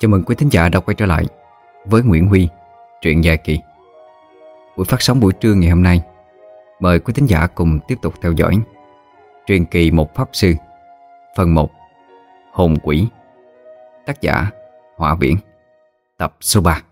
Chào mừng quý thính giả đã quay trở lại với Nguyễn Huy, truyện dài kỳ. Buổi phát sóng buổi trưa ngày hôm nay, mời quý thính giả cùng tiếp tục theo dõi truyền kỳ một pháp sư, phần 1, hồn quỷ, tác giả Hỏa Viễn, tập số 3.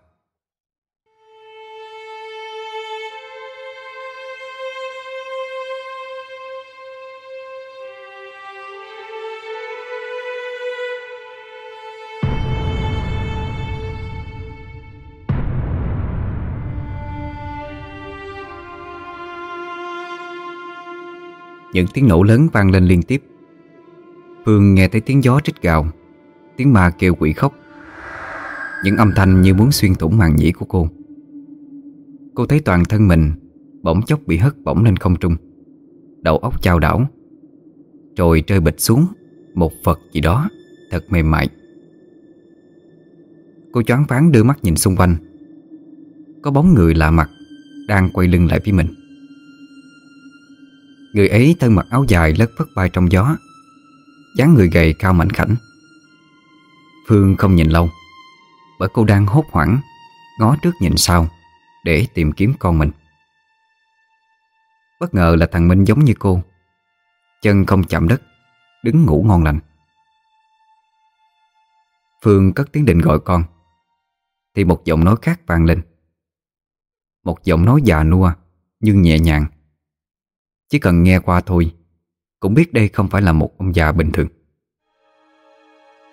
Những tiếng nổ lớn vang lên liên tiếp. Phương nghe thấy tiếng gió rít gào. Tiếng ma kêu quỷ khóc. Những âm thanh như muốn xuyên thủng màng nhĩ của cô. Cô thấy toàn thân mình Bỗng chốc bị hất bổng lên không trung. Đầu óc chao đảo. Rồi rơi bịch xuống Một vật gì đó Thật mềm mại. Cô choáng váng đưa mắt nhìn xung quanh. Có bóng người lạ mặt Đang quay lưng lại với mình. Người ấy thân mặc áo dài lất phất bay trong gió. Dáng người gầy cao mảnh khảnh. Phương không nhìn lâu, Bởi cô đang hốt hoảng, Ngó trước nhìn sau, Để tìm kiếm con mình. Bất ngờ là thằng Minh giống như cô, Chân không chạm đất, Đứng ngủ ngon lành. Phương cất tiếng định gọi con, Thì một giọng nói khác vang lên. Một giọng nói già nua, Nhưng nhẹ nhàng chỉ cần nghe qua thôi, Cũng biết đây không phải là một ông già bình thường.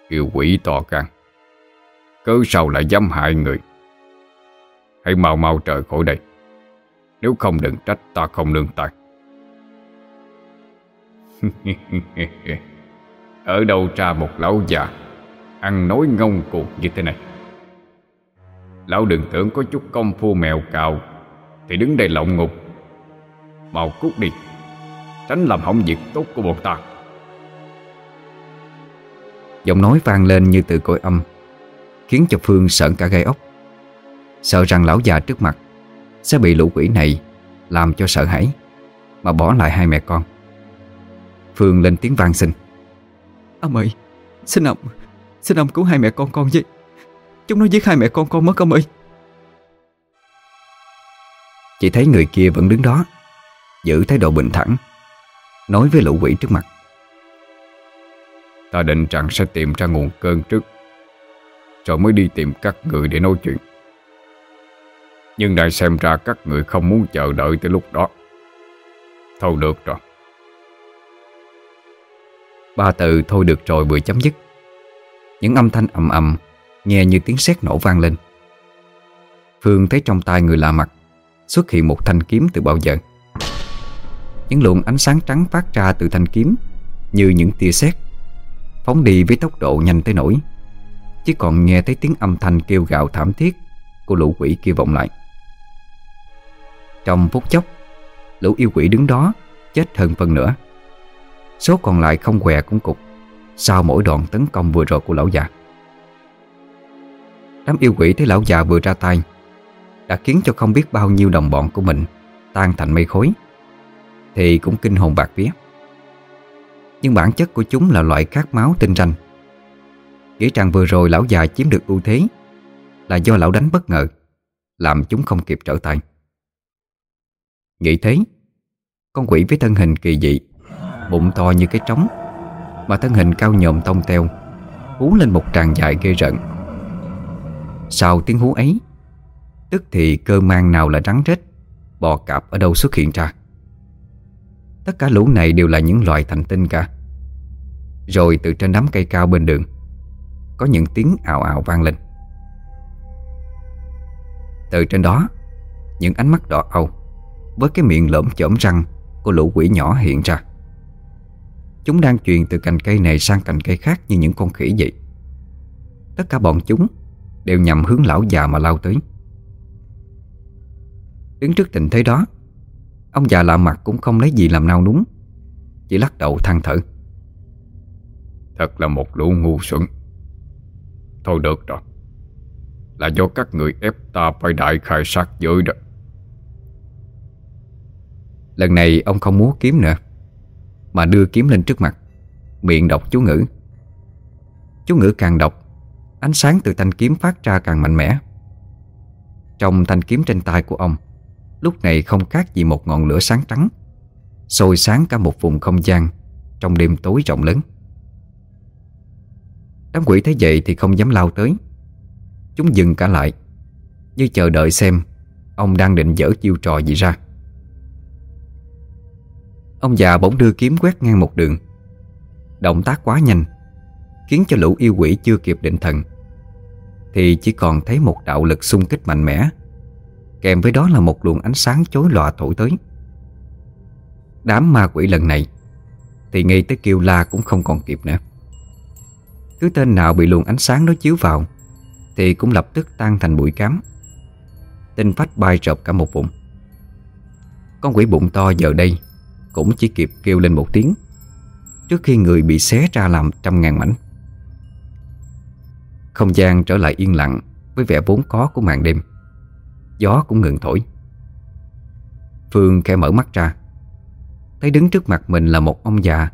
Yêu quỷ to gan, Cớ sao lại dám hại người? Hãy mau mau trời khỏi đây, Nếu không đừng trách ta không lương tài. Ở đâu ra một lão già Ăn nói ngông cuồng như thế này? Lão đừng tưởng có chút công phu mèo cào Thì đứng đây lộng ngục. Mau cút đi. Tránh làm hỏng việc tốt của bọn ta Giọng nói vang lên như từ cõi âm Khiến cho Phương sợn cả gai ốc. Sợ rằng lão già trước mặt Sẽ bị lũ quỷ này Làm cho sợ hãi Mà bỏ lại hai mẹ con. Phương lên tiếng vang xin. Ông ơi Xin ông Xin ông cứu hai mẹ con con với. Chúng nó giết hai mẹ con con mất ông ơi. Chỉ thấy người kia vẫn đứng đó Giữ thái độ bình thản Nói với lũ quỷ trước mặt. Ta định rằng sẽ tìm ra nguồn cơn trước, Rồi mới đi tìm các người để nói chuyện. Nhưng lại xem ra các người không muốn chờ đợi tới lúc đó. Thôi được rồi. Ba từ thôi được rồi vừa chấm dứt. Những âm thanh ầm ầm, Nghe như tiếng sét nổ vang lên. Phương thấy trong tay người lạ mặt, Xuất hiện một thanh kiếm từ bao giờ những luồng ánh sáng trắng phát ra từ thanh kiếm, Như những tia sét, Phóng đi với tốc độ nhanh tới nỗi. Chỉ còn nghe thấy tiếng âm thanh kêu gào thảm thiết Của lũ quỷ kia vọng lại. Trong phút chốc, Lũ yêu quỷ đứng đó Chết hơn phần nữa. Số còn lại không què cũng cục Sau mỗi đoạn tấn công vừa rồi của lão già. Đám yêu quỷ thấy lão già vừa ra tay Đã khiến cho không biết bao nhiêu đồng bọn của mình Tan thành mây khối thì cũng kinh hồn bạc vía. Nhưng bản chất của chúng là loại khát máu tinh ranh. Nghĩ rằng vừa rồi lão già chiếm được ưu thế Là do lão đánh bất ngờ, Làm chúng không kịp trở tay. Nghĩ thế, Con quỷ với thân hình kỳ dị, Bụng to như cái trống, Mà thân hình cao nhộm tông teo, Hú lên một tràng dài ghê rợn. Sau tiếng hú ấy, Tức thì cơ mang nào là rắn rết, Bò cạp ở đâu xuất hiện ra? Tất cả lũ này đều là những loài thành tinh cả. Rồi từ trên đám cây cao bên đường, Có những tiếng ảo ảo vang lên. Từ trên đó, Những ánh mắt đỏ âu Với cái miệng lõm chởm răng Của lũ quỷ nhỏ hiện ra. Chúng đang truyền từ cành cây này sang cành cây khác Như những con khỉ vậy. Tất cả bọn chúng Đều nhằm hướng lão già mà lao tới. Đứng trước tình thế đó Ông già lạ mặt cũng không lấy gì làm nao núng. Chỉ lắc đầu than thở. Thật là một lũ ngu xuẩn. Thôi được rồi. Là do các người ép ta phải đại khai sát giới đó. Lần này ông không múa kiếm nữa Mà đưa kiếm lên trước mặt Miệng đọc chú ngữ. Chú ngữ càng đọc Ánh sáng từ thanh kiếm phát ra càng mạnh mẽ. Trong thanh kiếm trên tay của ông Lúc này không khác gì một ngọn lửa sáng trắng. Sôi sáng cả một vùng không gian, Trong đêm tối rộng lớn. Đám quỷ thấy vậy thì không dám lao tới. Chúng dừng cả lại, Như chờ đợi xem Ông đang định dở chiêu trò gì ra. Ông già bỗng đưa kiếm quét ngang một đường. Động tác quá nhanh, Khiến cho lũ yêu quỷ chưa kịp định thần. Thì chỉ còn thấy một đạo lực xung kích mạnh mẽ. Kèm với đó là một luồng ánh sáng chối lòa thổi tới. Đám ma quỷ lần này, Thì ngay tới kêu la cũng không còn kịp nữa. Cứ tên nào bị luồng ánh sáng đó chiếu vào, Thì cũng lập tức tan thành bụi cám. Tinh phách bay rộp cả một vùng. Con quỷ bụng to giờ đây Cũng chỉ kịp kêu lên một tiếng, Trước khi người bị xé ra làm trăm ngàn mảnh. Không gian trở lại yên lặng Với vẻ vốn có của màn đêm. Gió cũng ngừng thổi. Phương khẽ mở mắt ra. Thấy đứng trước mặt mình là một ông già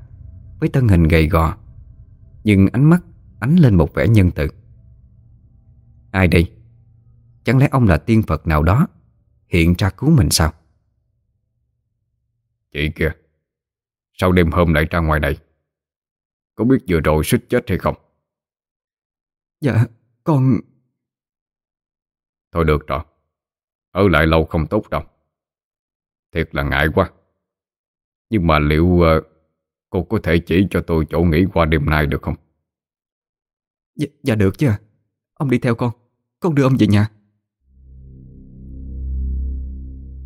Với thân hình gầy gò Nhưng ánh mắt ánh lên một vẻ nhân từ. Ai đây? Chẳng lẽ ông là tiên Phật nào đó Hiện ra cứu mình sao? Chị kìa Sao đêm hôm lại ra ngoài này Có biết vừa rồi suýt chết hay không? Dạ con Thôi được rồi Ở lại lâu không tốt đâu. Thiệt là ngại quá. Nhưng mà liệu uh, Cô có thể chỉ cho tôi chỗ nghỉ qua đêm nay được không? Dạ, dạ được chứ. Ông đi theo con. Con đưa ông về nhà.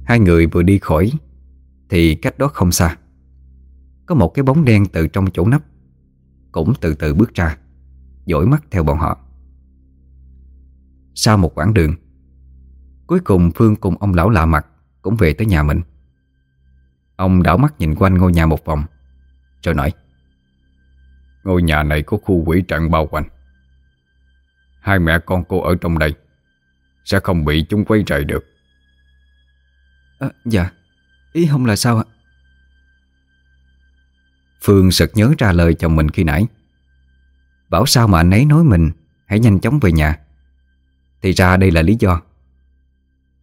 Hai người vừa đi khỏi Thì cách đó không xa Có một cái bóng đen từ trong chỗ nấp Cũng từ từ bước ra dõi mắt theo bọn họ. Sau một quãng đường Cuối cùng Phương cùng ông lão lạ mặt Cũng về tới nhà mình. Ông đảo mắt nhìn quanh ngôi nhà một vòng Rồi nói Ngôi nhà này có khu quỷ trận bao quanh. Hai mẹ con cô ở trong đây Sẽ không bị chúng quấy rầy được. À, Dạ. Ý không là sao ạ? Phương sực nhớ ra lời chồng mình khi nãy. Bảo sao mà anh ấy nói mình Hãy nhanh chóng về nhà. Thì ra đây là lý do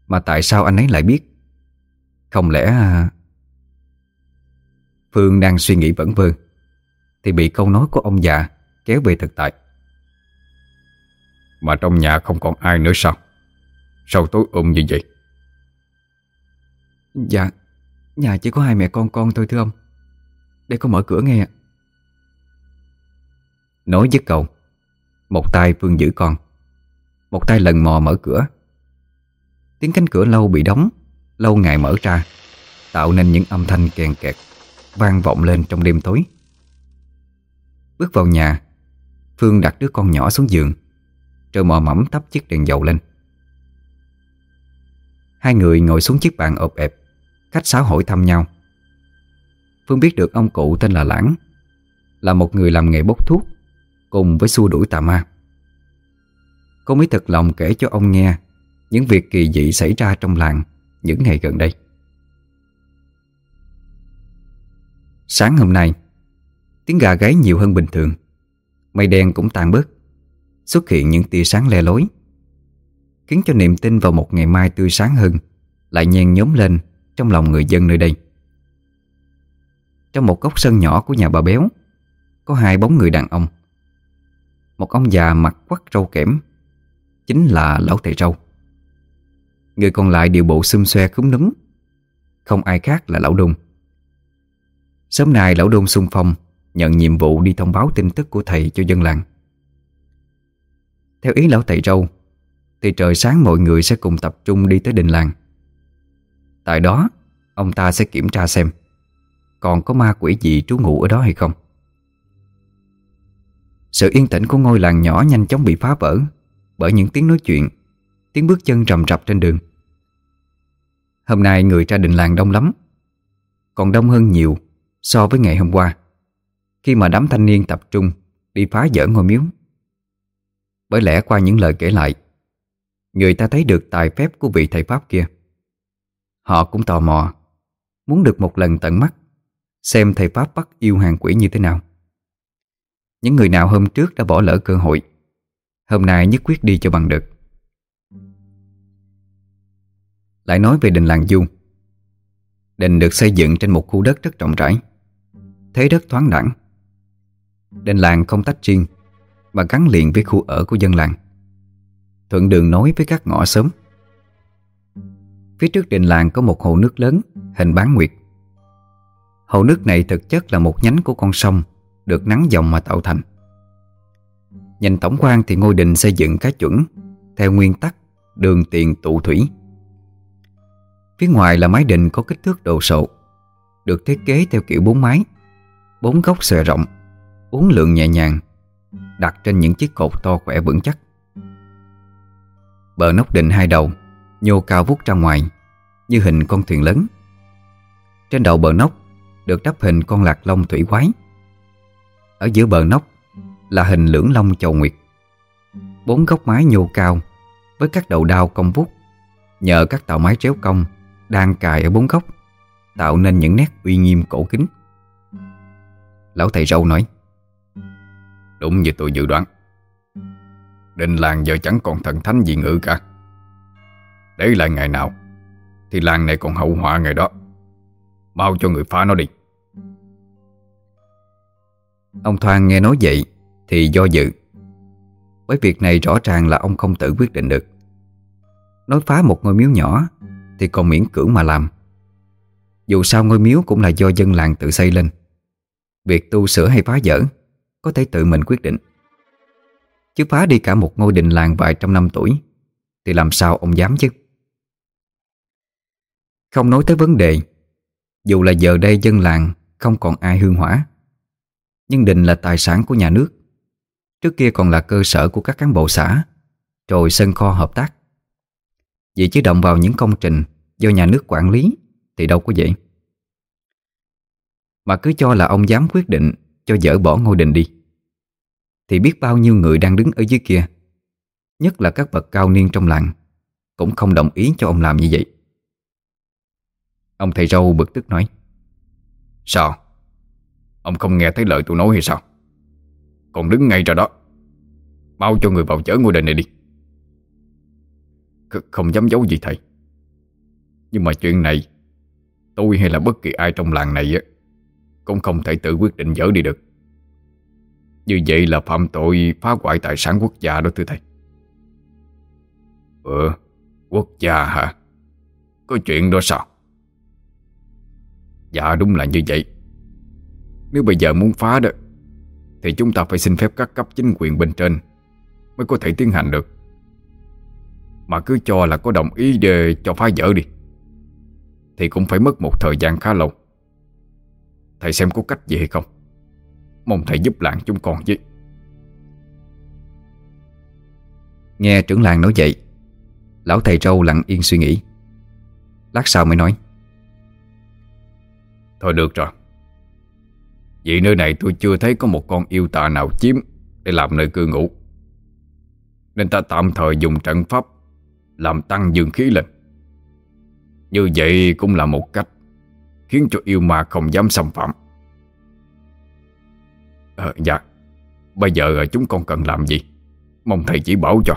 Mà tại sao anh ấy lại biết? Không lẽ à, Phương đang suy nghĩ vẩn vơ Thì bị câu nói của ông già Kéo về thực tại. Mà trong nhà không còn ai nữa sao? Sao tối ôm như vậy? Dạ Nhà chỉ có hai mẹ con con thôi thưa ông. Để con mở cửa nghe Nói dứt câu Một tay Phương giữ con Một tay lần mò mở cửa Tiếng cánh cửa lâu bị đóng. Lâu ngày mở ra, Tạo nên những âm thanh kèn kẹt, Vang vọng lên trong đêm tối. Bước vào nhà, Phương đặt đứa con nhỏ xuống giường, Rồi mò mẫm thắp chiếc đèn dầu lên. Hai người ngồi xuống chiếc bàn ộp ẹp, Khách sáo hỏi thăm nhau. Phương biết được ông cụ tên là Lãng, Là một người làm nghề bốc thuốc, Cùng với xua đuổi tà ma. Cô mới thật lòng kể cho ông nghe những việc kỳ dị xảy ra trong làng Những ngày gần đây. Sáng hôm nay, Tiếng gà gáy nhiều hơn bình thường. Mây đen cũng tan bớt, Xuất hiện những tia sáng le lối, Khiến cho niềm tin vào một ngày mai tươi sáng hơn Lại nhen nhóm lên Trong lòng người dân nơi đây. Trong một góc sân nhỏ của nhà bà Béo, Có hai bóng người đàn ông. Một ông già mặt quắt râu kẽm, Chính là lão thầy râu. Người còn lại đều bộ xum xoe cúm núm. Không ai khác là lão Đôn. Sớm nay lão Đôn xung phong, Nhận nhiệm vụ đi thông báo tin tức của thầy cho dân làng. Theo ý lão thầy râu, Thì trời sáng mọi người sẽ cùng tập trung đi tới đình làng. Tại đó, Ông ta sẽ kiểm tra xem Còn có ma quỷ gì trú ngụ ở đó hay không. Sự yên tĩnh của ngôi làng nhỏ nhanh chóng bị phá vỡ Bởi những tiếng nói chuyện Tiếng bước chân rầm rập trên đường Hôm nay người ra đình làng đông lắm Còn đông hơn nhiều so với ngày hôm qua khi mà đám thanh niên tập trung đi phá dỡ ngôi miếu. Bởi lẽ qua những lời kể lại, người ta thấy được tài phép của vị thầy Pháp kia. Họ cũng tò mò, muốn được một lần tận mắt xem thầy Pháp bắt yêu hàng quỷ như thế nào. Những người nào hôm trước đã bỏ lỡ cơ hội Hôm nay nhất quyết đi cho bằng được Lại nói về đình làng Du. Đình được xây dựng trên một khu đất rất rộng rãi. Thế đất thoáng đẳng. Đình làng không tách riêng, Mà gắn liền với khu ở của dân làng. Thuận đường nối với các ngõ xóm. Phía trước đình làng có một hồ nước lớn, Hình bán nguyệt. Hồ nước này thực chất là một nhánh của con sông, Được nắng dòng mà tạo thành. Nhìn tổng quan thì ngôi đình xây dựng khá chuẩn, Theo nguyên tắc đường tiền tụ thủy. Phía ngoài là mái đình có kích thước đồ sộ, Được thiết kế theo kiểu bốn mái, Bốn góc xòe rộng Uốn lượn nhẹ nhàng, Đặt trên những chiếc cột to khỏe vững chắc. Bờ nóc đình hai đầu Nhô cao vút ra ngoài, Như hình con thuyền lớn. Trên đầu bờ nóc Được đắp hình con lạc long thủy quái. Ở giữa bờ nóc Là hình lưỡng long chầu nguyệt. Bốn góc mái nhô cao Với các đầu đao cong vút, Nhờ các tàu mái tréo cong đang cài ở bốn góc, Tạo nên những nét uy nghiêm cổ kính. Lão thầy râu nói, Đúng như tôi dự đoán. Đình làng giờ chẳng còn thần thánh gì ngữ cả. Đấy là ngày nào, Thì làng này còn hậu họa ngày đó. Mau cho người phá nó đi. Ông Thoan nghe nói vậy Thì do dự. Bởi việc này rõ ràng là ông không tự quyết định được. Nói phá một ngôi miếu nhỏ thì còn miễn cưỡng mà làm. Dù sao ngôi miếu cũng là do dân làng tự xây lên. Việc tu sửa hay phá dỡ Có thể tự mình quyết định. Chứ phá đi cả một ngôi đình làng vài trăm năm tuổi, Thì làm sao ông dám chứ? Không nói tới vấn đề, Dù là giờ đây dân làng Không còn ai hương hỏa, Nhưng đình là tài sản của nhà nước. Trước kia còn là cơ sở của các cán bộ xã, Rồi sân kho hợp tác. Vậy chứ động vào những công trình Do nhà nước quản lý Thì đâu có vậy Mà cứ cho là ông dám quyết định Cho dỡ bỏ ngôi đình đi, thì biết bao nhiêu người đang đứng ở dưới kia, Nhất là các bậc cao niên trong làng, Cũng không đồng ý cho ông làm như vậy Ông thầy râu bực tức nói, Sao? Ông không nghe thấy lời tôi nói hay sao? Còn đứng ngay ra đó Bao cho người vào chở ngôi đình này đi không dám giấu gì thầy. Nhưng mà chuyện này, Tôi hay là bất kỳ ai trong làng này Cũng không thể tự quyết định dỡ đi được. Như vậy là phạm tội phá hoại tài sản quốc gia đó thưa thầy. Ừ Quốc gia hả? Có chuyện đó sao? Dạ đúng là như vậy. Nếu bây giờ muốn phá đó, Thì chúng ta phải xin phép các cấp chính quyền bên trên Mới có thể tiến hành được. Mà cứ cho là có đồng ý để cho phá dỡ đi. Thì cũng phải mất một thời gian khá lâu. Thầy xem có cách gì hay không. Mong thầy giúp làng chúng con với. Nghe trưởng làng nói vậy Lão thầy trâu lặng yên suy nghĩ. Lát sau mới nói. Thôi được rồi. Vì nơi này tôi chưa thấy có một con yêu tà nào chiếm Để làm nơi cư ngụ. Nên ta tạm thời dùng trận pháp Làm tăng dương khí lên. Như vậy cũng là một cách Khiến cho yêu ma không dám xâm phạm. À, Dạ. Bây giờ chúng con cần làm gì? Mong thầy chỉ bảo cho.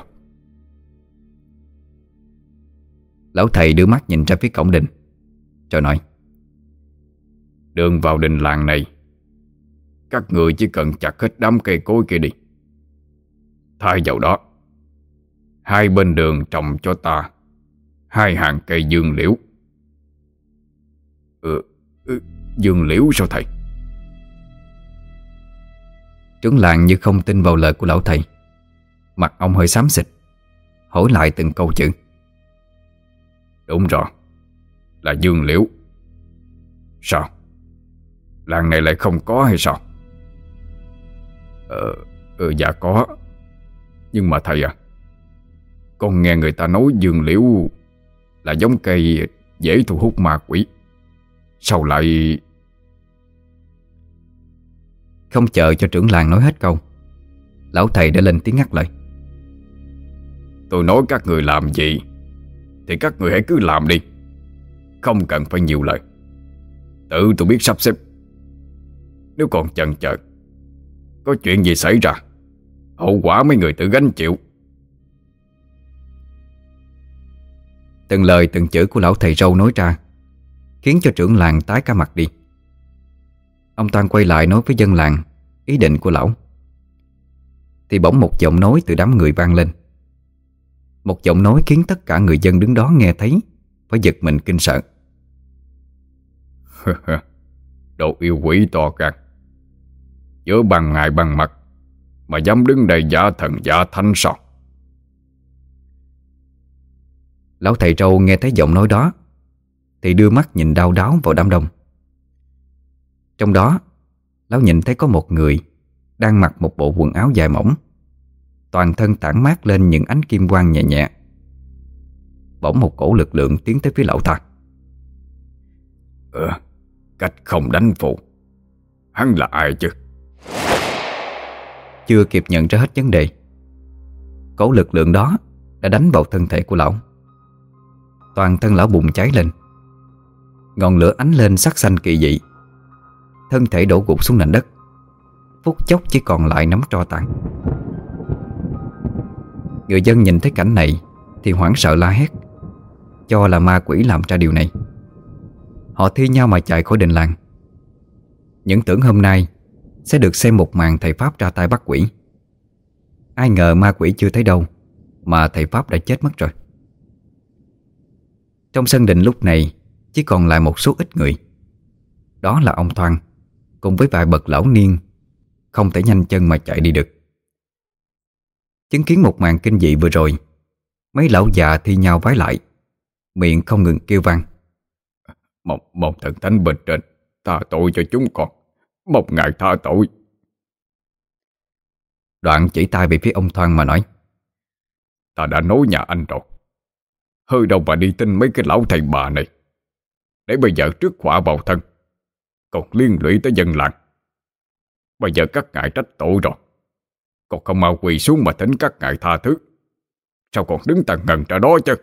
Lão thầy đưa mắt nhìn ra phía cổng đình Rồi nói Đường vào đình làng này Các người chỉ cần chặt hết đám cây cối kia đi. Thay vào đó Hai bên đường trồng cho ta. Hai hàng cây dương liễu. Ừ, ừ dương liễu sao thầy? Trưởng làng như không tin vào lời của lão thầy. Mặt ông hơi xám xịt. Hỏi lại từng câu chữ. Đúng rồi. Là dương liễu. Sao? Làng này lại không có hay sao? Ờ, ờ Dạ có. Nhưng mà thầy à Con nghe người ta nói dương liễu Là giống cây dễ thu hút ma quỷ. Sao lại Không chờ cho trưởng làng nói hết câu Lão thầy đã lên tiếng ngắt lời. Tôi nói các người làm gì Thì các người hãy cứ làm đi. Không cần phải nhiều lời. Tự tôi biết sắp xếp. Nếu còn chần chờ Có chuyện gì xảy ra Hậu quả mấy người tự gánh chịu Từng lời từng chữ của lão thầy râu nói ra, Khiến cho trưởng làng tái cả mặt đi. Ông Toan quay lại nói với dân làng Ý định của lão. Thì bỗng một giọng nói từ đám người vang lên. Một giọng nói khiến tất cả người dân đứng đó nghe thấy, Phải giật mình kinh sợ. Đồ yêu quỷ to gan. Giữa bằng ngài bằng mặt, Mà dám đứng đây giả thần giả thánh sao? Lão thầy trâu nghe thấy giọng nói đó Thì đưa mắt nhìn đau đáo vào đám đông. Trong đó Lão nhìn thấy có một người Đang mặc một bộ quần áo dài mỏng Toàn thân tản mát lên những ánh kim quang nhẹ nhẹ Bỗng một cổ lực lượng tiến tới phía lão ta. Ờ Cách không đánh phụ Hắn là ai chứ? Chưa kịp nhận ra hết vấn đề Cổ lực lượng đó Đã đánh vào thân thể của lão Toàn thân lão bùng cháy lên. Ngọn lửa ánh lên sắc xanh kỳ dị. Thân thể đổ gục xuống nền đất. Phút chốc chỉ còn lại nắm tro tàn Người dân nhìn thấy cảnh này Thì hoảng sợ la hét, Cho là ma quỷ làm ra điều này. Họ thi nhau mà chạy khỏi đình làng. Những tưởng hôm nay Sẽ được xem một màn thầy Pháp ra tay bắt quỷ. Ai ngờ ma quỷ chưa thấy đâu Mà thầy Pháp đã chết mất rồi. Trong sân đình lúc này Chỉ còn lại một số ít người. Đó là ông Thoan Cùng với vài bậc lão niên Không thể nhanh chân mà chạy đi được. Chứng kiến một màn kinh dị vừa rồi Mấy lão già thi nhau vái lại Miệng không ngừng kêu vang. Mong, mong thần thánh bên trên Tha tội cho chúng con. Mong ngài tha tội. Đoạn chỉ tay về phía ông Thoan mà nói Ta đã nói nhà anh rồi Hơi đâu mà đi tin mấy cái lão thầy bà này. Để bây giờ trước quả vào thân, Còn liên lụy tới dân làng. Bây giờ các ngài trách tội rồi. Còn không mau quỳ xuống mà thỉnh các ngài tha thứ. Sao còn đứng tầng ngần ra đó chứ?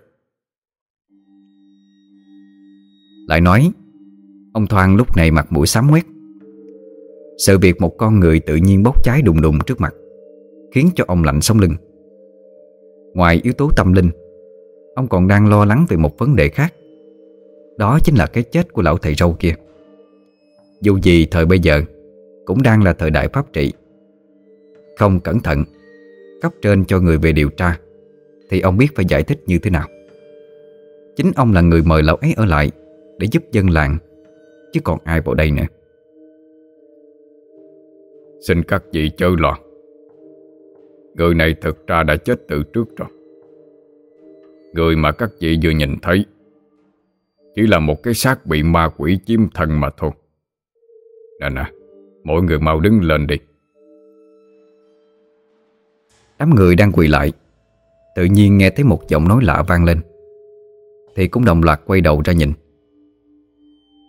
Lại nói, Ông Thoan lúc này mặt mũi xám quét Sự việc một con người tự nhiên bốc cháy đùng đùng trước mặt, Khiến cho ông lạnh sống lưng. Ngoài yếu tố tâm linh Ông còn đang lo lắng về một vấn đề khác. Đó chính là cái chết của lão thầy râu kia. Dù gì thời bây giờ Cũng đang là thời đại pháp trị. Không cẩn thận, Cấp trên cho người về điều tra, Thì ông biết phải giải thích như thế nào. Chính ông là người mời lão ấy ở lại Để giúp dân làng, Chứ còn ai vào đây nữa. Xin các vị chớ lo. Người này thực ra đã chết từ trước rồi. Người mà các vị vừa nhìn thấy Chỉ là một cái xác bị ma quỷ chiếm thân mà thôi. Nè nè Mọi người mau đứng lên đi. Đám người đang quỳ lại, Tự nhiên nghe thấy một giọng nói lạ vang lên, Thì cũng đồng loạt quay đầu ra nhìn.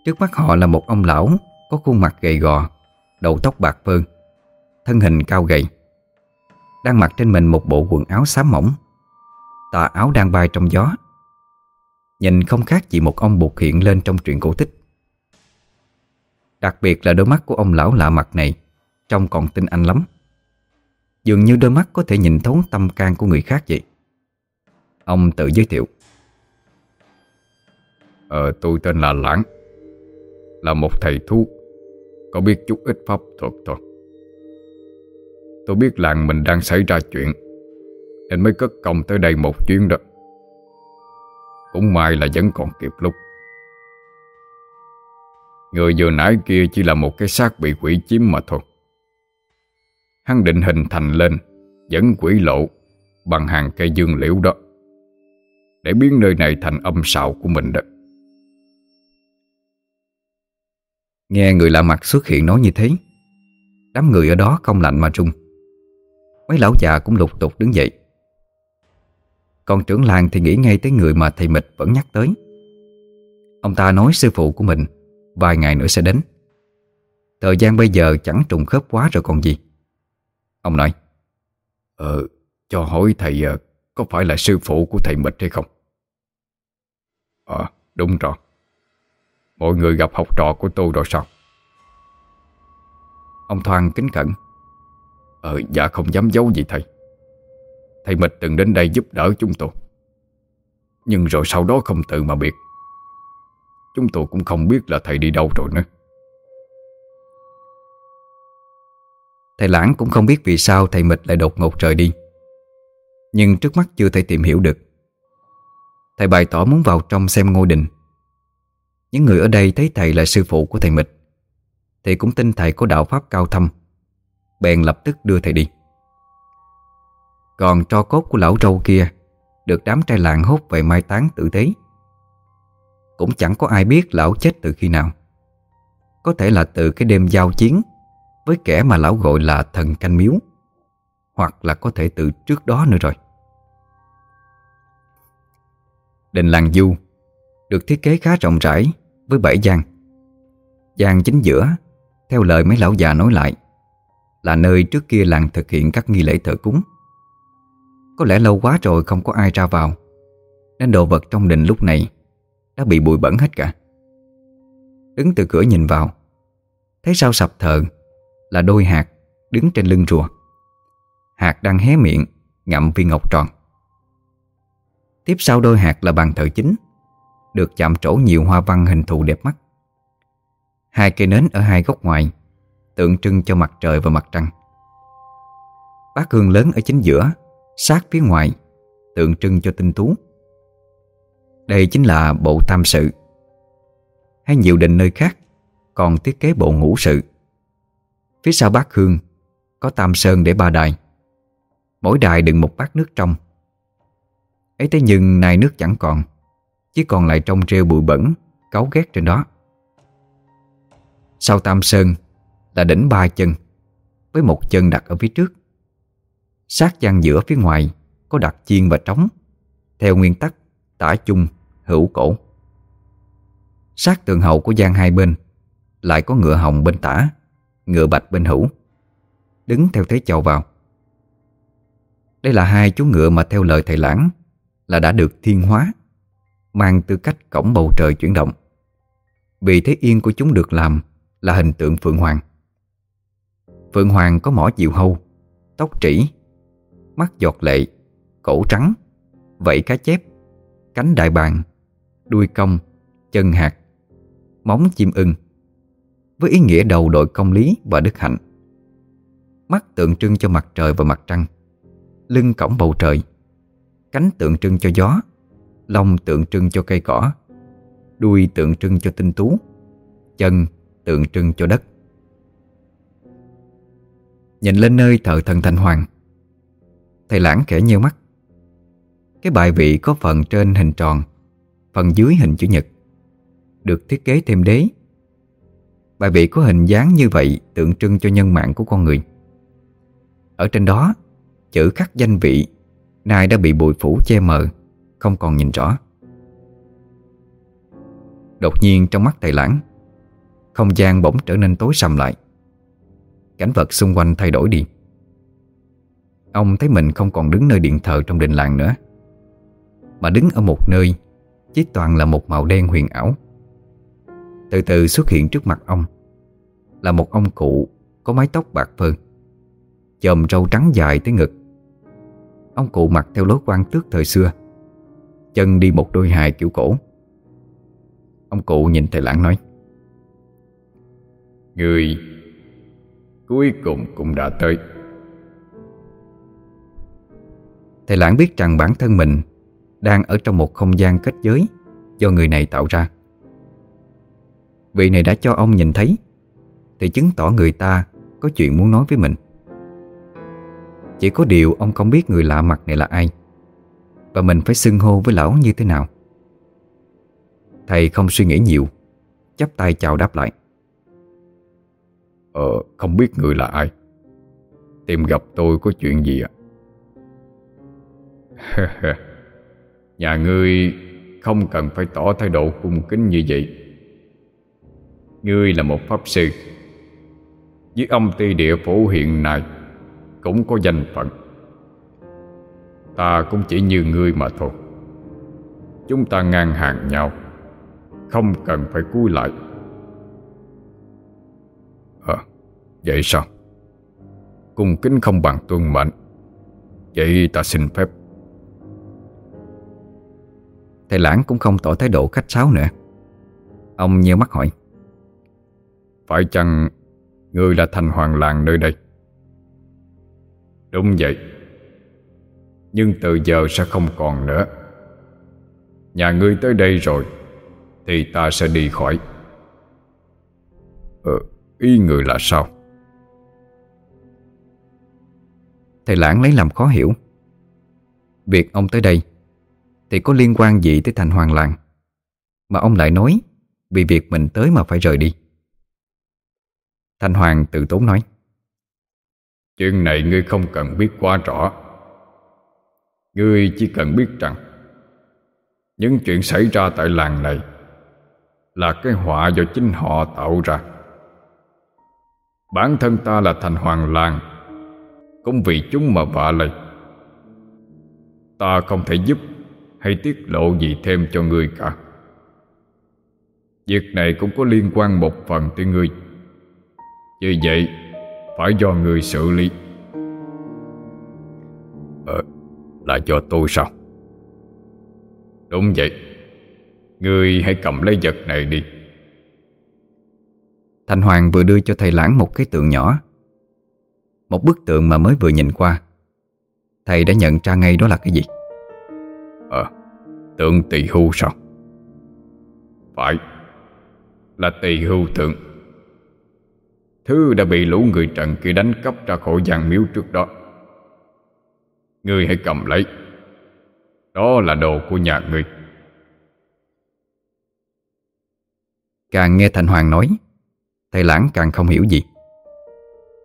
Trước mắt họ là một ông lão Có khuôn mặt gầy gò, Đầu tóc bạc phơ, Thân hình cao gầy, Đang mặc trên mình một bộ quần áo xám mỏng. Tà áo đang bay trong gió. Nhìn không khác gì một ông bụt hiện lên trong truyện cổ tích. Đặc biệt là đôi mắt của ông lão lạ mặt này, Trông còn tinh anh lắm. Dường như đôi mắt có thể nhìn thấu tâm can của người khác vậy. Ông tự giới thiệu. Ờ tôi tên là Lãng, Là một thầy thuốc Có biết chút ít pháp thuật thôi. Tôi biết làng mình đang xảy ra chuyện. Nên mới cất công tới đây một chuyến đó. Cũng may là vẫn còn kịp lúc. Người vừa nãy kia chỉ là một cái xác bị quỷ chiếm mà thôi. Hắn định hình thành lên, Dẫn quỷ lộ Bằng hàng cây dương liễu đó, Để biến nơi này thành âm sạo của mình đó. Nghe người lạ mặt xuất hiện nói như thế, Đám người ở đó không lạnh mà trung Mấy lão già cũng lục tục đứng dậy. Còn trưởng làng thì nghĩ ngay tới người mà thầy Mịch vẫn nhắc tới Ông ta nói sư phụ của mình Vài ngày nữa sẽ đến Thời gian bây giờ chẳng trùng khớp quá rồi còn gì Ông nói Ờ, cho hỏi thầy ờ, có phải là sư phụ của thầy Mịch hay không? Ờ, đúng rồi. Mọi người gặp học trò của tôi rồi sao? Ông Thoan kính cẩn Ờ dạ không dám giấu gì thầy Thầy Mịch từng đến đây giúp đỡ chúng tôi. Nhưng rồi sau đó không tự mà biệt. Chúng tôi cũng không biết là thầy đi đâu rồi nữa. Thầy Lãng cũng không biết vì sao thầy Mịch lại đột ngột rời đi. Nhưng trước mắt chưa thể tìm hiểu được. Thầy bày tỏ muốn vào trong xem ngôi đình. Những người ở đây thấy thầy là sư phụ của thầy Mịch, Thì cũng tin thầy có đạo pháp cao thâm, Bèn lập tức đưa thầy đi. Còn tro cốt của lão trâu kia Được đám trai làng hốt về mai táng tử tế. Cũng chẳng có ai biết lão chết từ khi nào. Có thể là từ cái đêm giao chiến Với kẻ mà lão gọi là thần canh miếu, Hoặc là có thể từ trước đó nữa rồi. Đình làng du Được thiết kế khá rộng rãi Với bảy gian. Gian chính giữa, Theo lời mấy lão già nói lại, Là nơi trước kia làng thực hiện các nghi lễ thờ cúng. Có lẽ lâu quá rồi không có ai ra vào. Nên đồ vật trong đình lúc này Đã bị bụi bẩn hết cả. Đứng từ cửa nhìn vào, Thấy sau sập thờ Là đôi hạt đứng trên lưng rùa. Hạt đang hé miệng, Ngậm viên ngọc tròn. Tiếp sau đôi hạt là bàn thờ chính, Được chạm trổ nhiều hoa văn hình thù đẹp mắt. Hai cây nến ở hai góc ngoài Tượng trưng cho mặt trời và mặt trăng. Bát hương lớn ở chính giữa Sát phía ngoài, Tượng trưng cho tinh tú. Đây chính là bộ tam sự. Hay nhiều đình nơi khác Còn thiết kế bộ ngũ sự. Phía sau bát hương Có tam sơn để ba đài. Mỗi đài đựng một bát nước trong. Ấy thế nhưng nay nước chẳng còn, Chỉ còn lại trong rêu bụi bẩn, Cáu ghét trên đó. Sau Tam Sơn Là đỉnh ba chân, Với một chân đặt ở phía trước. Sát gian giữa phía ngoài, Có đặt chiên và trống. Theo nguyên tắc, tả chung, hữu cổ. Sát tường hậu của gian hai bên, Lại có ngựa hồng bên tả, Ngựa bạch bên hữu. Đứng theo thế chầu vào. Đây là hai chú ngựa mà theo lời thầy lãng, là đã được thiên hóa, Mang tư cách cổng bầu trời chuyển động. Vì thế yên của chúng được làm Là hình tượng Phượng Hoàng. Phượng Hoàng có mỏ diều hâu, Tóc trĩ Mắt giọt lệ, Cổ trắng, Vẫy cá chép, Cánh đại bàng, Đuôi cong, Chân hạt Móng chim ưng, Với ý nghĩa đầu đội công lý và đức hạnh. Mắt tượng trưng cho mặt trời và mặt trăng, Lưng cổng bầu trời, Cánh tượng trưng cho gió Lông tượng trưng cho cây cỏ, Đuôi tượng trưng cho tinh tú, Chân tượng trưng cho đất. Nhìn lên nơi thờ thần Thành Hoàng Thầy lãng khẽ nheo mắt. Cái bài vị có phần trên hình tròn, Phần dưới hình chữ nhật, Được thiết kế thêm đế. Bài vị có hình dáng như vậy Tượng trưng cho nhân mạng của con người. Ở trên đó, Chữ khắc danh vị Nay đã bị bụi phủ che mờ, Không còn nhìn rõ. Đột nhiên trong mắt thầy lãng, Không gian bỗng trở nên tối sầm lại. Cảnh vật xung quanh thay đổi đi. Ông thấy mình không còn đứng nơi điện thờ trong đình làng nữa. Mà đứng ở một nơi, Chỉ toàn là một màu đen huyền ảo. Từ từ xuất hiện trước mặt ông, Là một ông cụ Có mái tóc bạc phơ, Chòm râu trắng dài tới ngực. Ông cụ mặc theo lối quan tước thời xưa, Chân đi một đôi hài kiểu cổ. Ông cụ nhìn thầy lãng nói, Người cuối cùng cũng đã tới. Thầy lãng biết rằng bản thân mình Đang ở trong một không gian kết giới Do người này tạo ra. Vị này đã cho ông nhìn thấy, Thì chứng tỏ người ta Có chuyện muốn nói với mình. Chỉ có điều ông không biết người lạ mặt này là ai, Và mình phải xưng hô với lão như thế nào. Thầy không suy nghĩ nhiều, chắp tay chào đáp lại. Ờ không biết người là ai. Tìm gặp tôi có chuyện gì ạ? Nhà ngươi không cần phải tỏ thái độ cung kính như vậy. Ngươi là một pháp sư. Với âm ty địa phủ hiện nay cũng có danh phận. Ta cũng chỉ như ngươi mà thôi. Chúng ta ngang hàng nhau Không cần phải cúi lại. À, vậy sao? Cung kính không bằng tuân mệnh. Vậy ta xin phép. Thầy Lãng cũng không tỏ thái độ khách sáo nữa. Ông nheo mắt hỏi Phải chăng Ngươi là thành hoàng làng nơi đây? Đúng vậy. Nhưng từ giờ sẽ không còn nữa. Nhà ngươi tới đây rồi Thì ta sẽ đi khỏi. Ờ, ý người là sao? Thầy Lãng lấy làm khó hiểu. Việc ông tới đây thì có liên quan gì tới thành hoàng làng? Mà ông lại nói, Vì việc mình tới mà phải rời đi. Thanh Hoàng tự tốn nói, Chuyện này ngươi không cần biết quá rõ. Ngươi chỉ cần biết rằng, Những chuyện xảy ra tại làng này Là cái họa do chính họ tạo ra. Bản thân ta là thành hoàng làng, Cũng vì chúng mà vạ lây. Ta không thể giúp hay tiết lộ gì thêm cho ngươi cả? Việc này cũng có liên quan một phần tới ngươi. Vì vậy, Phải do người xử lý. Ờ Là do tôi sao? Đúng vậy. Ngươi hãy cầm lấy vật này đi. Thanh Hoàng vừa đưa cho thầy Lãng một cái tượng nhỏ. Một bức tượng mà mới vừa nhìn qua. Thầy đã nhận ra ngay đó là cái gì? Tượng tỳ hưu sao? Phải Là tỳ hưu tượng Thứ đã bị lũ người trần kia đánh cắp ra khỏi giang miếu trước đó. Ngươi hãy cầm lấy. Đó là đồ của nhà ngươi. Càng nghe Thành Hoàng nói Thầy Lãng càng không hiểu gì.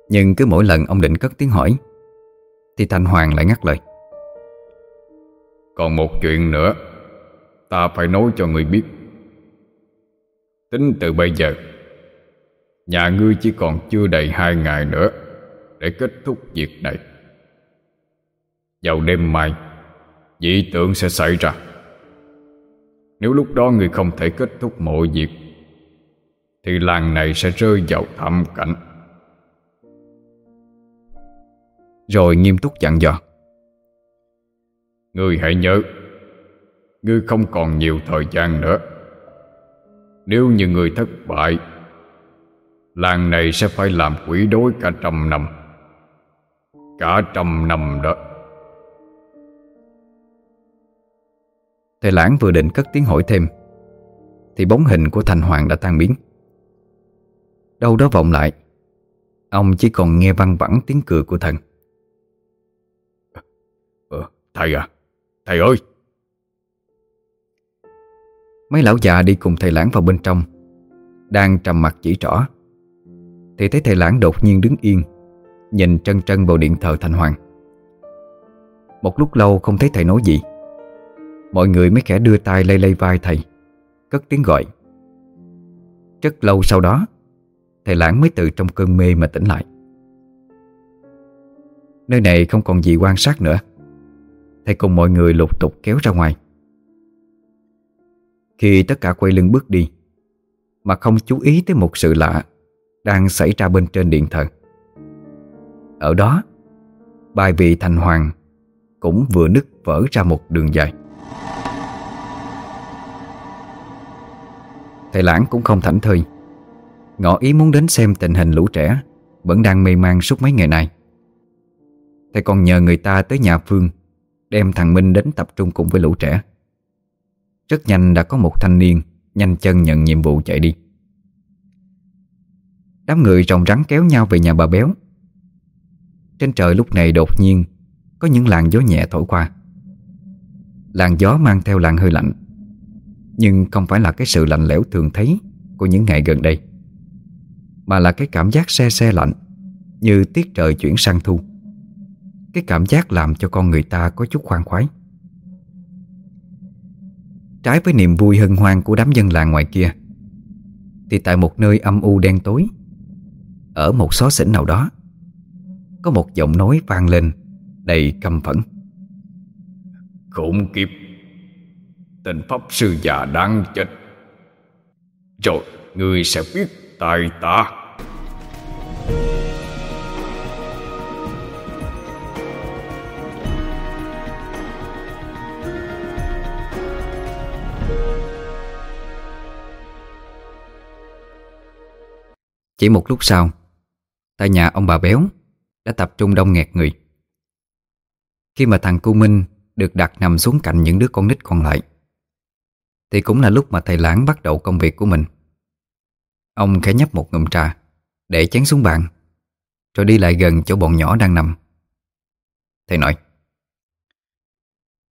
Nhưng cứ mỗi lần ông định cất tiếng hỏi Thì Thành Hoàng lại ngắt lời. Còn một chuyện nữa Ta phải nói cho người biết. Tính từ bây giờ, Nhà ngươi chỉ còn chưa đầy hai ngày nữa Để kết thúc việc này. Vào đêm mai, Dị tượng sẽ xảy ra. Nếu lúc đó người không thể kết thúc mọi việc, Thì làng này sẽ rơi vào thảm cảnh. Rồi nghiêm túc dặn dò, Ngươi hãy nhớ Ngươi không còn nhiều thời gian nữa. Nếu như ngươi thất bại Làng này sẽ phải làm quỷ đối cả trăm năm. Cả trăm năm đó. Thầy Lãng vừa định cất tiếng hỏi thêm Thì bóng hình của Thành Hoàng đã tan biến. Đâu đó vọng lại Ông chỉ còn nghe văng vẳng tiếng cười của thần. Ờ, Thầy à Thầy ơi Mấy lão già đi cùng thầy Lãng vào bên trong, Đang trầm mặt chỉ trỏ. Thì thấy thầy Lãng đột nhiên đứng yên, Nhìn trân trân vào điện thờ Thành Hoàng. Một lúc lâu không thấy thầy nói gì. Mọi người mới khẽ đưa tay lay lay vai thầy, Cất tiếng gọi. Rất lâu sau đó, Thầy Lãng mới từ trong cơn mê mà tỉnh lại. Nơi này không còn gì quan sát nữa. Thầy cùng mọi người lục tục kéo ra ngoài. Khi tất cả quay lưng bước đi, Mà không chú ý tới một sự lạ Đang xảy ra bên trên điện thờ. Ở đó, Bài vị thành hoàng Cũng vừa nứt vỡ ra một đường dài. Thầy Lãng cũng không thảnh thơi, Ngỏ ý muốn đến xem tình hình lũ trẻ Vẫn đang mê man suốt mấy ngày nay. Thầy còn nhờ người ta tới nhà Phương Đem thằng Minh đến tập trung cùng với lũ trẻ. Rất nhanh đã có một thanh niên Nhanh chân nhận nhiệm vụ chạy đi. Đám người rồng rắn kéo nhau về nhà bà béo. Trên trời lúc này đột nhiên Có những làn gió nhẹ thổi qua. Làn gió mang theo làn hơi lạnh. Nhưng không phải là cái sự lạnh lẽo thường thấy Của những ngày gần đây, Mà là cái cảm giác xe xe lạnh Như tiết trời chuyển sang thu. Cái cảm giác làm cho con người ta có chút khoan khoái. Trái với niềm vui hân hoan của đám dân làng ngoài kia. Thì tại một nơi âm u đen tối, Ở một xó xỉnh nào đó, Có một giọng nói vang lên Đầy căm phẫn. Khủng kiếp! Tên pháp sư già đang chết. Rồi ngươi sẽ biết tài ta. Chỉ một lúc sau, Tại nhà ông bà béo Đã tập trung đông nghẹt người. Khi mà thằng cu Minh Được đặt nằm xuống cạnh những đứa con nít còn lại, Thì cũng là lúc mà thầy Lãng bắt đầu công việc của mình. Ông khẽ nhấp một ngụm trà Để chén xuống bàn, Rồi đi lại gần chỗ bọn nhỏ đang nằm. Thầy nói,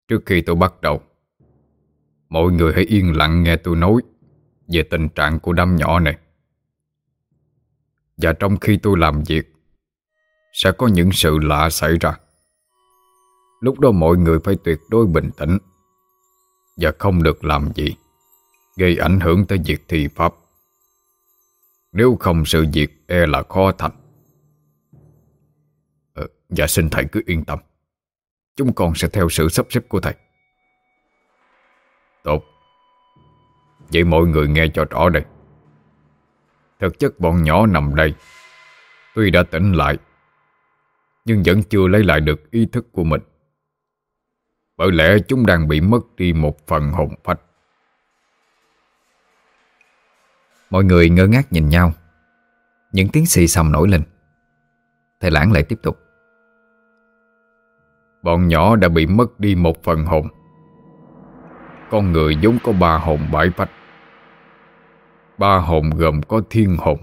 Trước khi tôi bắt đầu, Mọi người hãy yên lặng nghe tôi nói Về tình trạng của đám nhỏ này. Và trong khi tôi làm việc Sẽ có những sự lạ xảy ra. Lúc đó mọi người phải tuyệt đối bình tĩnh Và không được làm gì Gây ảnh hưởng tới việc thi pháp. Nếu không sự việc e là khó thành. Ờ, Dạ xin thầy cứ yên tâm. Chúng con sẽ theo sự sắp xếp của thầy. Tốt. Vậy mọi người nghe cho rõ đây. Thực chất bọn nhỏ nằm đây. Tuy đã tỉnh lại, Nhưng vẫn chưa lấy lại được ý thức của mình. Bởi lẽ chúng đang bị mất đi một phần hồn phách. Mọi người ngơ ngác nhìn nhau. Những tiếng xì xầm nổi lên. Thầy lãng lại tiếp tục. Bọn nhỏ đã bị mất đi một phần hồn. Con người vốn có ba hồn bảy phách. Ba hồn gồm có thiên hồn,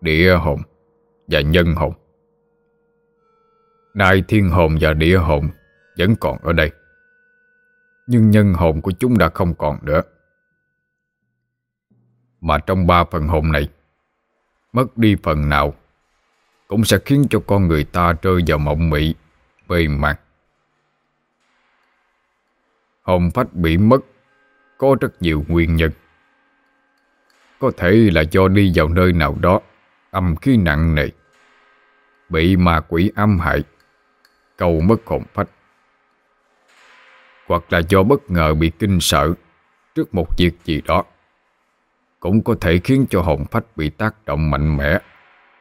Địa hồn Và nhân hồn. Nay thiên hồn và địa hồn Vẫn còn ở đây, Nhưng nhân hồn của chúng đã không còn nữa. Mà trong ba phần hồn này, Mất đi phần nào Cũng sẽ khiến cho con người ta rơi vào mộng mị, Bề mặt. Hồn phách bị mất Có rất nhiều nguyên nhân. Có thể là do đi vào nơi nào đó, Âm khí nặng nề, Bị ma quỷ âm hại, Cầu mất hồn phách. Hoặc là do bất ngờ bị kinh sợ Trước một việc gì đó, Cũng có thể khiến cho hồn phách bị tác động mạnh mẽ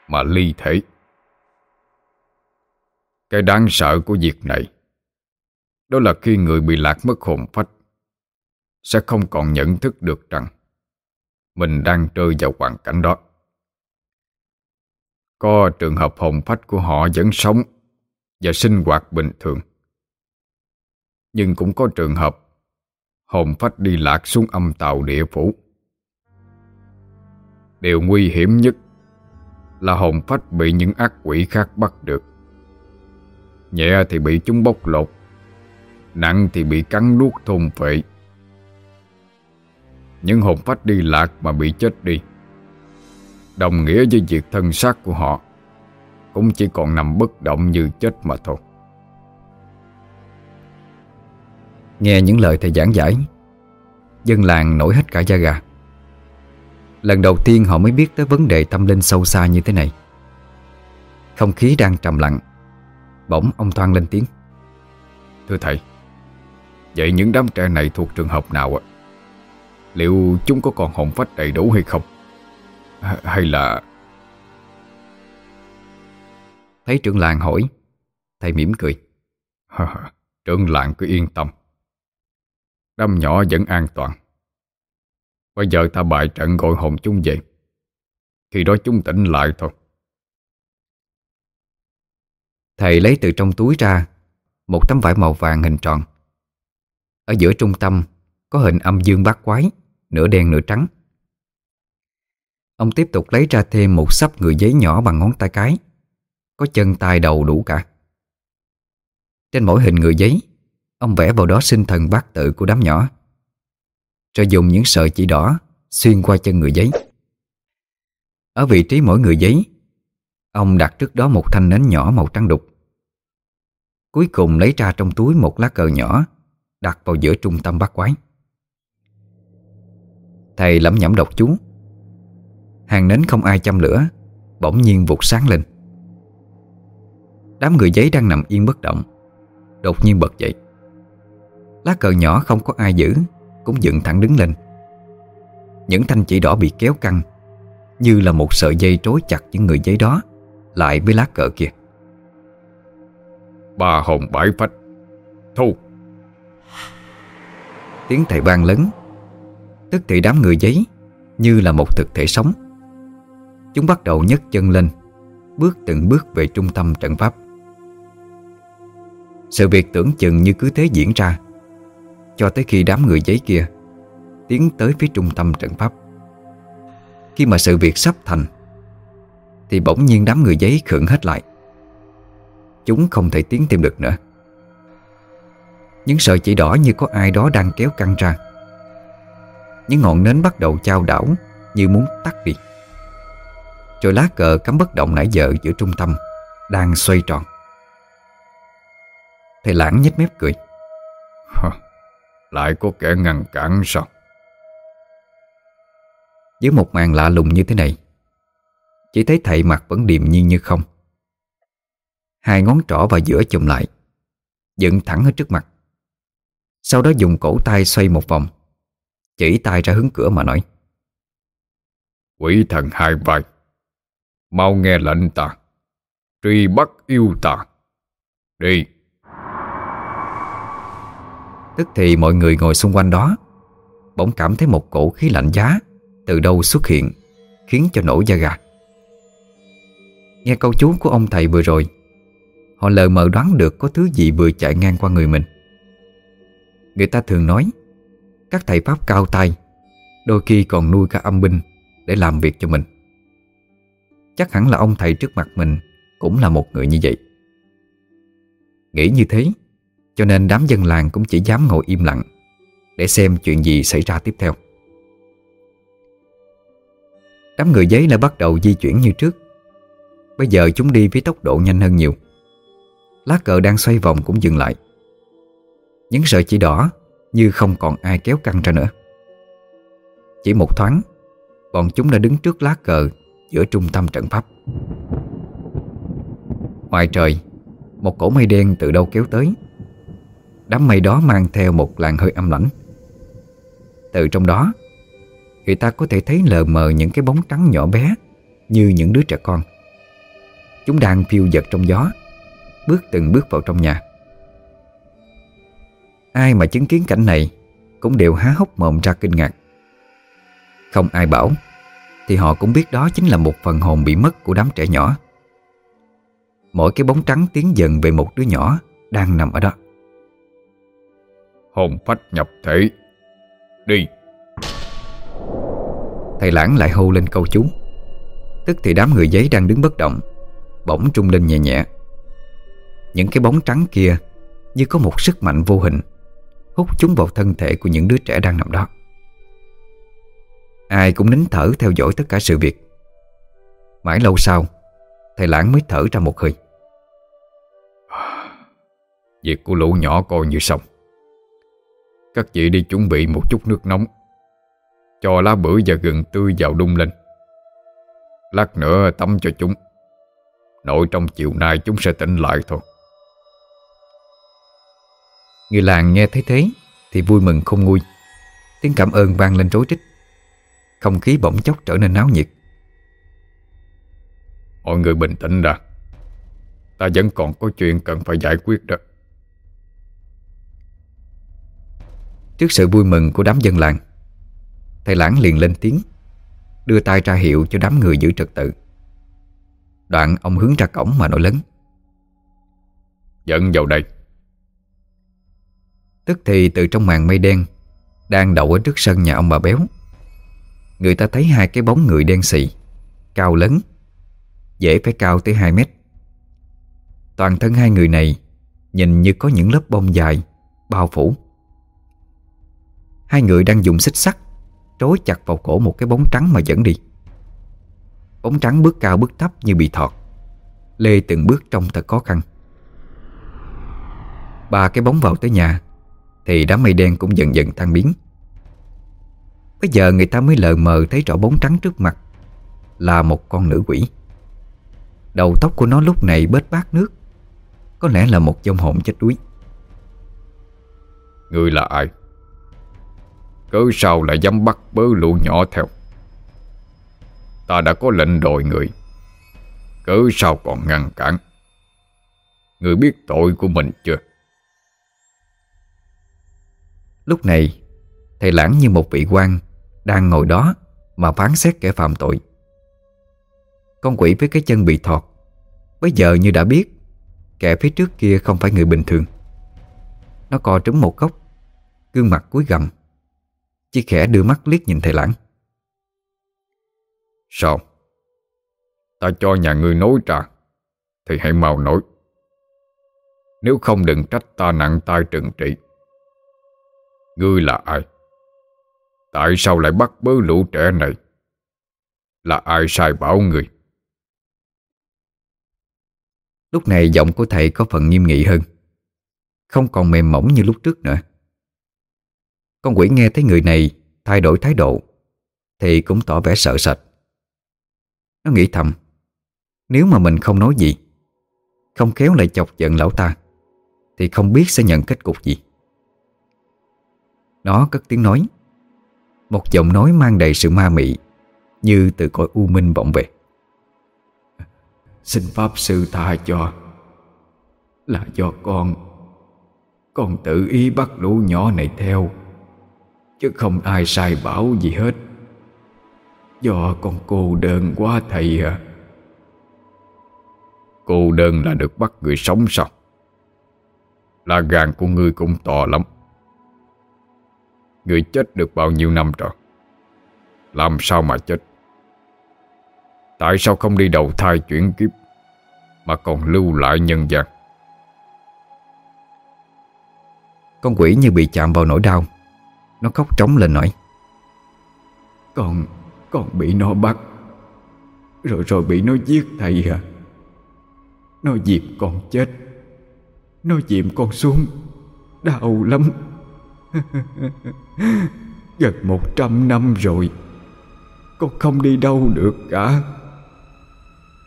Mà ly thể. Cái đáng sợ của việc này, đó là khi người bị lạc mất hồn phách, Sẽ không còn nhận thức được rằng mình đang rơi vào hoàn cảnh đó. Có trường hợp hồn phách của họ vẫn sống Và sinh hoạt bình thường. Nhưng cũng có trường hợp Hồn phách đi lạc xuống âm tàu địa phủ. Điều nguy hiểm nhất Là hồn phách bị những ác quỷ khác bắt được. Nhẹ thì bị chúng bóc lột, Nặng thì bị cắn nuốt thôn phệ. Những hồn phách đi lạc mà bị chết đi. Đồng nghĩa với việc thân xác của họ, Cũng chỉ còn nằm bất động như chết mà thôi. Nghe những lời thầy giảng giải, Dân làng nổi hết cả da gà. Lần đầu tiên họ mới biết tới vấn đề tâm linh sâu xa như thế này. Không khí đang trầm lặng, Bỗng ông Thoan lên tiếng. Thưa thầy, Vậy những đám trẻ này thuộc trường hợp nào ạ? Liệu chúng có còn hồn phách đầy đủ hay không? H hay là... Thấy trưởng làng hỏi Thầy mỉm cười. Trưởng làng cứ yên tâm. Đám nhỏ vẫn an toàn. Bây giờ ta bài trận gọi hồn chúng về. Khi đó chúng tỉnh lại thôi. Thầy lấy từ trong túi ra Một tấm vải màu vàng hình tròn. Ở giữa trung tâm Có hình âm dương bát quái Nửa đen nửa trắng. Ông tiếp tục lấy ra thêm một sắp người giấy nhỏ bằng ngón tay cái. Có chân tay đầu đủ cả. Trên mỗi hình người giấy, Ông vẽ vào đó sinh thần bát tự của đám nhỏ. Rồi dùng những sợi chỉ đỏ Xuyên qua chân người giấy. Ở vị trí mỗi người giấy, Ông đặt trước đó một thanh nến nhỏ màu trắng đục. Cuối cùng lấy ra trong túi một lá cờ nhỏ Đặt vào giữa trung tâm bát quái. Thầy lẩm nhẩm đọc chú Hàng nến không ai châm lửa Bỗng nhiên vụt sáng lên. Đám người giấy đang nằm yên bất động Đột nhiên bật dậy. Lá cờ nhỏ không có ai giữ Cũng dựng thẳng đứng lên. Những thanh chỉ đỏ bị kéo căng Như là một sợi dây trối chặt những người giấy đó Lại với lá cờ kia. Ba hồn bãi phách Thu. Tiếng thầy vang lớn Tức thì đám người giấy, Như là một thực thể sống. Chúng bắt đầu nhấc chân lên, Bước từng bước về trung tâm trận pháp. Sự việc tưởng chừng như cứ thế diễn ra, Cho tới khi đám người giấy kia Tiến tới phía trung tâm trận pháp. Khi mà sự việc sắp thành, Thì bỗng nhiên đám người giấy khựng hết lại. Chúng không thể tiến thêm được nữa. Những sợi chỉ đỏ như có ai đó đang kéo căng ra. Những ngọn nến bắt đầu trao đảo Như muốn tắt đi. Rồi lá cờ cắm bất động nãy giờ giữa trung tâm Đang xoay tròn. Thầy lãng nhếch mép cười. cười Lại có kẻ ngăn cản sao? Với một màn lạ lùng như thế này Chỉ thấy thầy mặt vẫn điềm nhiên như không. Hai ngón trỏ vào giữa chùm lại Dựng thẳng ở trước mặt. Sau đó dùng cổ tay xoay một vòng Chỉ tay ra hướng cửa mà nói. Quỷ thần hai vai. Mau nghe lệnh ta. Truy bắt yêu ta. Đi. Tức thì mọi người ngồi xung quanh đó. Bỗng cảm thấy một cổ khí lạnh giá Từ đâu xuất hiện Khiến cho nổi da gà. Nghe câu chú của ông thầy vừa rồi Họ lờ mờ đoán được có thứ gì vừa chạy ngang qua người mình. Người ta thường nói các thầy Pháp cao tay, Đôi khi còn nuôi cả âm binh Để làm việc cho mình. Chắc hẳn là ông thầy trước mặt mình Cũng là một người như vậy. Nghĩ như thế, Cho nên đám dân làng cũng chỉ dám ngồi im lặng Để xem chuyện gì xảy ra tiếp theo. Đám người giấy lại bắt đầu di chuyển như trước. Bây giờ chúng đi với tốc độ nhanh hơn nhiều. Lá cờ đang xoay vòng cũng dừng lại. Những sợi chỉ đỏ như không còn ai kéo căng ra nữa. Chỉ một thoáng, Bọn chúng đã đứng trước lá cờ Giữa trung tâm trận pháp. Ngoài trời, Một cổ mây đen từ đâu kéo tới. Đám mây đó mang theo một làn hơi âm lãnh. Từ trong đó, Người ta có thể thấy lờ mờ những cái bóng trắng nhỏ bé Như những đứa trẻ con. Chúng đang phiêu dật trong gió, Bước từng bước vào trong nhà. Ai mà chứng kiến cảnh này Cũng đều há hốc mồm ra kinh ngạc. Không ai bảo Thì họ cũng biết đó chính là một phần hồn bị mất của đám trẻ nhỏ. Mỗi cái bóng trắng tiến dần về một đứa nhỏ Đang nằm ở đó. Hồn phách nhập thể. Đi. Thầy lãng lại hô lên câu chú. Tức thì đám người giấy đang đứng bất động Bỗng trung lên nhẹ nhẹ. Những cái bóng trắng kia Như có một sức mạnh vô hình Hút chúng vào thân thể của những đứa trẻ đang nằm đó. Ai cũng nín thở theo dõi tất cả sự việc. Mãi lâu sau, Thầy lãng mới thở ra một hơi. Việc của lũ nhỏ coi như xong. Các chị đi chuẩn bị một chút nước nóng. Cho lá bưởi và gừng tươi vào đun lên. Lát nữa tắm cho chúng. Nội trong chiều nay chúng sẽ tỉnh lại thôi. Người làng nghe thấy thế Thì vui mừng không nguôi. Tiếng cảm ơn vang lên rối rít. Không khí bỗng chốc trở nên náo nhiệt. Mọi người bình tĩnh đã. Ta vẫn còn có chuyện cần phải giải quyết đó. Trước sự vui mừng của đám dân làng Thầy lãng liền lên tiếng Đưa tay ra hiệu cho đám người giữ trật tự. Đoạn ông hướng ra cổng mà nói lớn. Dẫn vào đây Tức thì từ trong màn mây đen Đang đậu ở trước sân nhà ông bà béo. Người ta thấy hai cái bóng người đen xì, Cao lớn, Dễ phải cao tới 2 mét. Toàn thân hai người này Nhìn như có những lớp bông dài, Bao phủ. Hai người đang dùng xích sắt Trối chặt vào cổ một cái bóng trắng mà dẫn đi. Bóng trắng bước cao bước thấp như bị thọt, Lê từng bước trong thật khó khăn. Ba cái bóng vào tới nhà thì đám mây đen cũng dần dần tan biến. Bây giờ người ta mới lờ mờ thấy rõ bóng trắng trước mặt Là một con nữ quỷ. Đầu tóc của nó lúc này bết bát nước, Có lẽ là một dông hồn chết đuối. Người là ai? Cớ sao lại dám bắt bớ lũ nhỏ theo? Ta đã có lệnh đòi người, Cớ sao còn ngăn cản? Người biết tội của mình chưa? Lúc này, Thầy lãng như một vị quan Đang ngồi đó Mà phán xét kẻ phạm tội. Con quỷ với cái chân bị thọt Bây giờ như đã biết, Kẻ phía trước kia không phải người bình thường. Nó co trúng một góc, Gương mặt cúi gầm Chỉ khẽ đưa mắt liếc nhìn thầy lãng. Sao? Ta cho nhà ngươi nối trà Thì hãy mau nối Nếu không đừng trách ta nặng tay trừng trị. Ngươi là ai? Tại sao lại bắt bớ lũ trẻ này? Là ai sai bảo người Lúc này giọng của thầy có phần nghiêm nghị hơn. Không còn mềm mỏng như lúc trước nữa. Con quỷ nghe thấy người này thay đổi thái độ, Thì cũng tỏ vẻ sợ sệt. Nó nghĩ thầm, Nếu mà mình không nói gì, Không khéo lại chọc giận lão ta, Thì không biết sẽ nhận kết cục gì. Nó cất tiếng nói. Một giọng nói mang đầy sự ma mị, Như từ cõi u minh vọng về. Xin Pháp Sư tha cho. Là do con Con tự ý bắt lũ nhỏ này theo, Chứ không ai sai bảo gì hết. Do con cô đơn quá thầy à Cô đơn là được bắt người sống sao? Là gan của ngươi cũng to lắm. Người chết được bao nhiêu năm rồi? Làm sao mà chết? Tại sao không đi đầu thai chuyển kiếp Mà còn lưu lại nhân gian? Con quỷ như bị chạm vào nỗi đau Nó khóc trống lên nói. Con Con bị nó bắt Rồi rồi bị nó giết thầy à. Nó dịp con chết Nó dìm con xuống Đau lắm Gần một trăm năm rồi, Con không đi đâu được cả.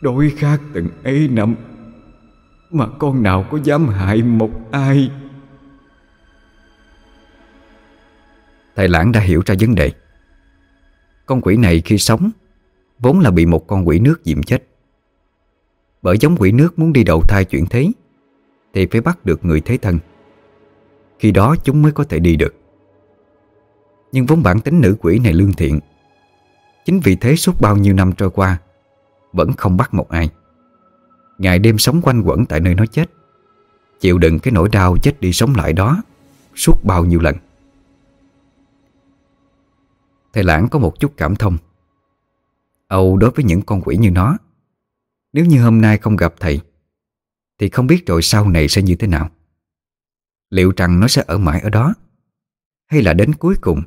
Đối khác từng ấy năm, Mà con nào có dám hại một ai? Thầy Lãng đã hiểu ra vấn đề. Con quỷ này khi sống, Vốn là bị một con quỷ nước diệm chết. Bởi giống quỷ nước muốn đi đầu thai chuyển thế, Thì phải bắt được người thế thân. Khi đó chúng mới có thể đi được. Nhưng vốn bản tính nữ quỷ này lương thiện. Chính vì thế suốt bao nhiêu năm trôi qua, Vẫn không bắt một ai. Ngày đêm sống quanh quẩn tại nơi nó chết. Chịu đựng cái nỗi đau chết đi sống lại đó Suốt bao nhiêu lần. Thầy Lãng có một chút cảm thông. Âu, đối với những con quỷ như nó, Nếu như hôm nay không gặp thầy, Thì không biết rồi sau này sẽ như thế nào. Liệu rằng nó sẽ ở mãi ở đó, Hay là đến cuối cùng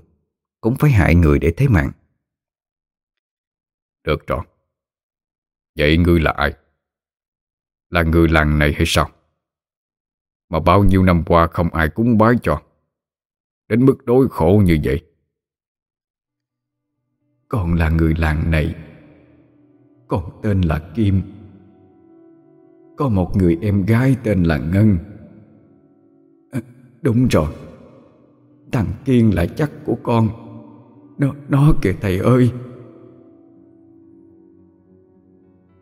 cũng phải hại người để thế mạng. Được rồi. Vậy ngươi là ai? Là người làng này hay sao? Mà bao nhiêu năm qua không ai cúng bái cho. Đến mức đối khổ như vậy. Còn là người làng này. Con tên là Kim. Có một người em gái tên là Ngân. À, Đúng rồi. Thằng Kiên là chắc của con. Nó, nó kìa thầy ơi.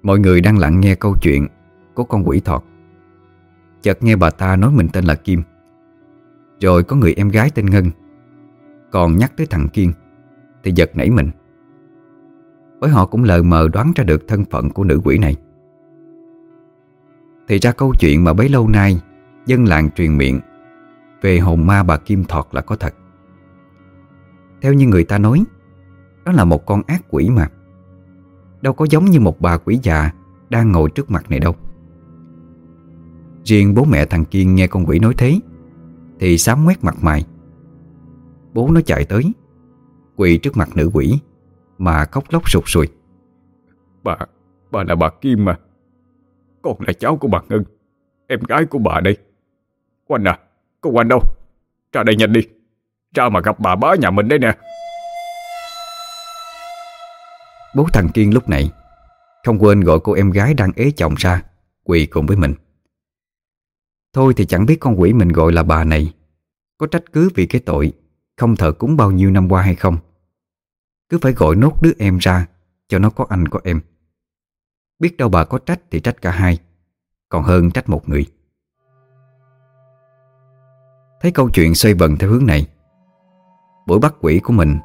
Mọi người đang lặng nghe câu chuyện Của con quỷ thọt. Chợt nghe bà ta nói mình tên là Kim. Rồi có người em gái tên Ngân. Còn nhắc tới thằng Kiên Thì giật nảy mình. Bởi họ cũng lờ mờ đoán ra được thân phận của nữ quỷ này. Thì ra câu chuyện mà bấy lâu nay Dân làng truyền miệng Về hồn ma bà Kim Thọt là có thật. Theo như người ta nói Đó là một con ác quỷ mà. Đâu có giống như một bà quỷ già Đang ngồi trước mặt này đâu. Riêng bố mẹ thằng Kiên nghe con quỷ nói thế Thì sám quét mặt mày. Bố nó chạy tới Quỳ trước mặt nữ quỷ Mà khóc lóc sụt sùi. Bà, bà là bà Kim mà. Con là cháu của bà Ngân. Em gái của bà đây. Quanh à, có Quanh đâu? Ra đây nhanh đi. Ra mà gặp bà bá nhà mình đây nè. Bố thằng Kiên lúc này Không quên gọi cô em gái đang ế chồng ra, Quỳ cùng với mình. Thôi thì chẳng biết con quỷ mình gọi là bà này Có trách cứ vì cái tội Không thờ cúng bao nhiêu năm qua hay không. Cứ phải gọi nốt đứa em ra Cho nó có anh có em. Biết đâu bà có trách thì trách cả hai, Còn hơn trách một người. Thấy câu chuyện xoay vần theo hướng này Buổi bắt quỷ của mình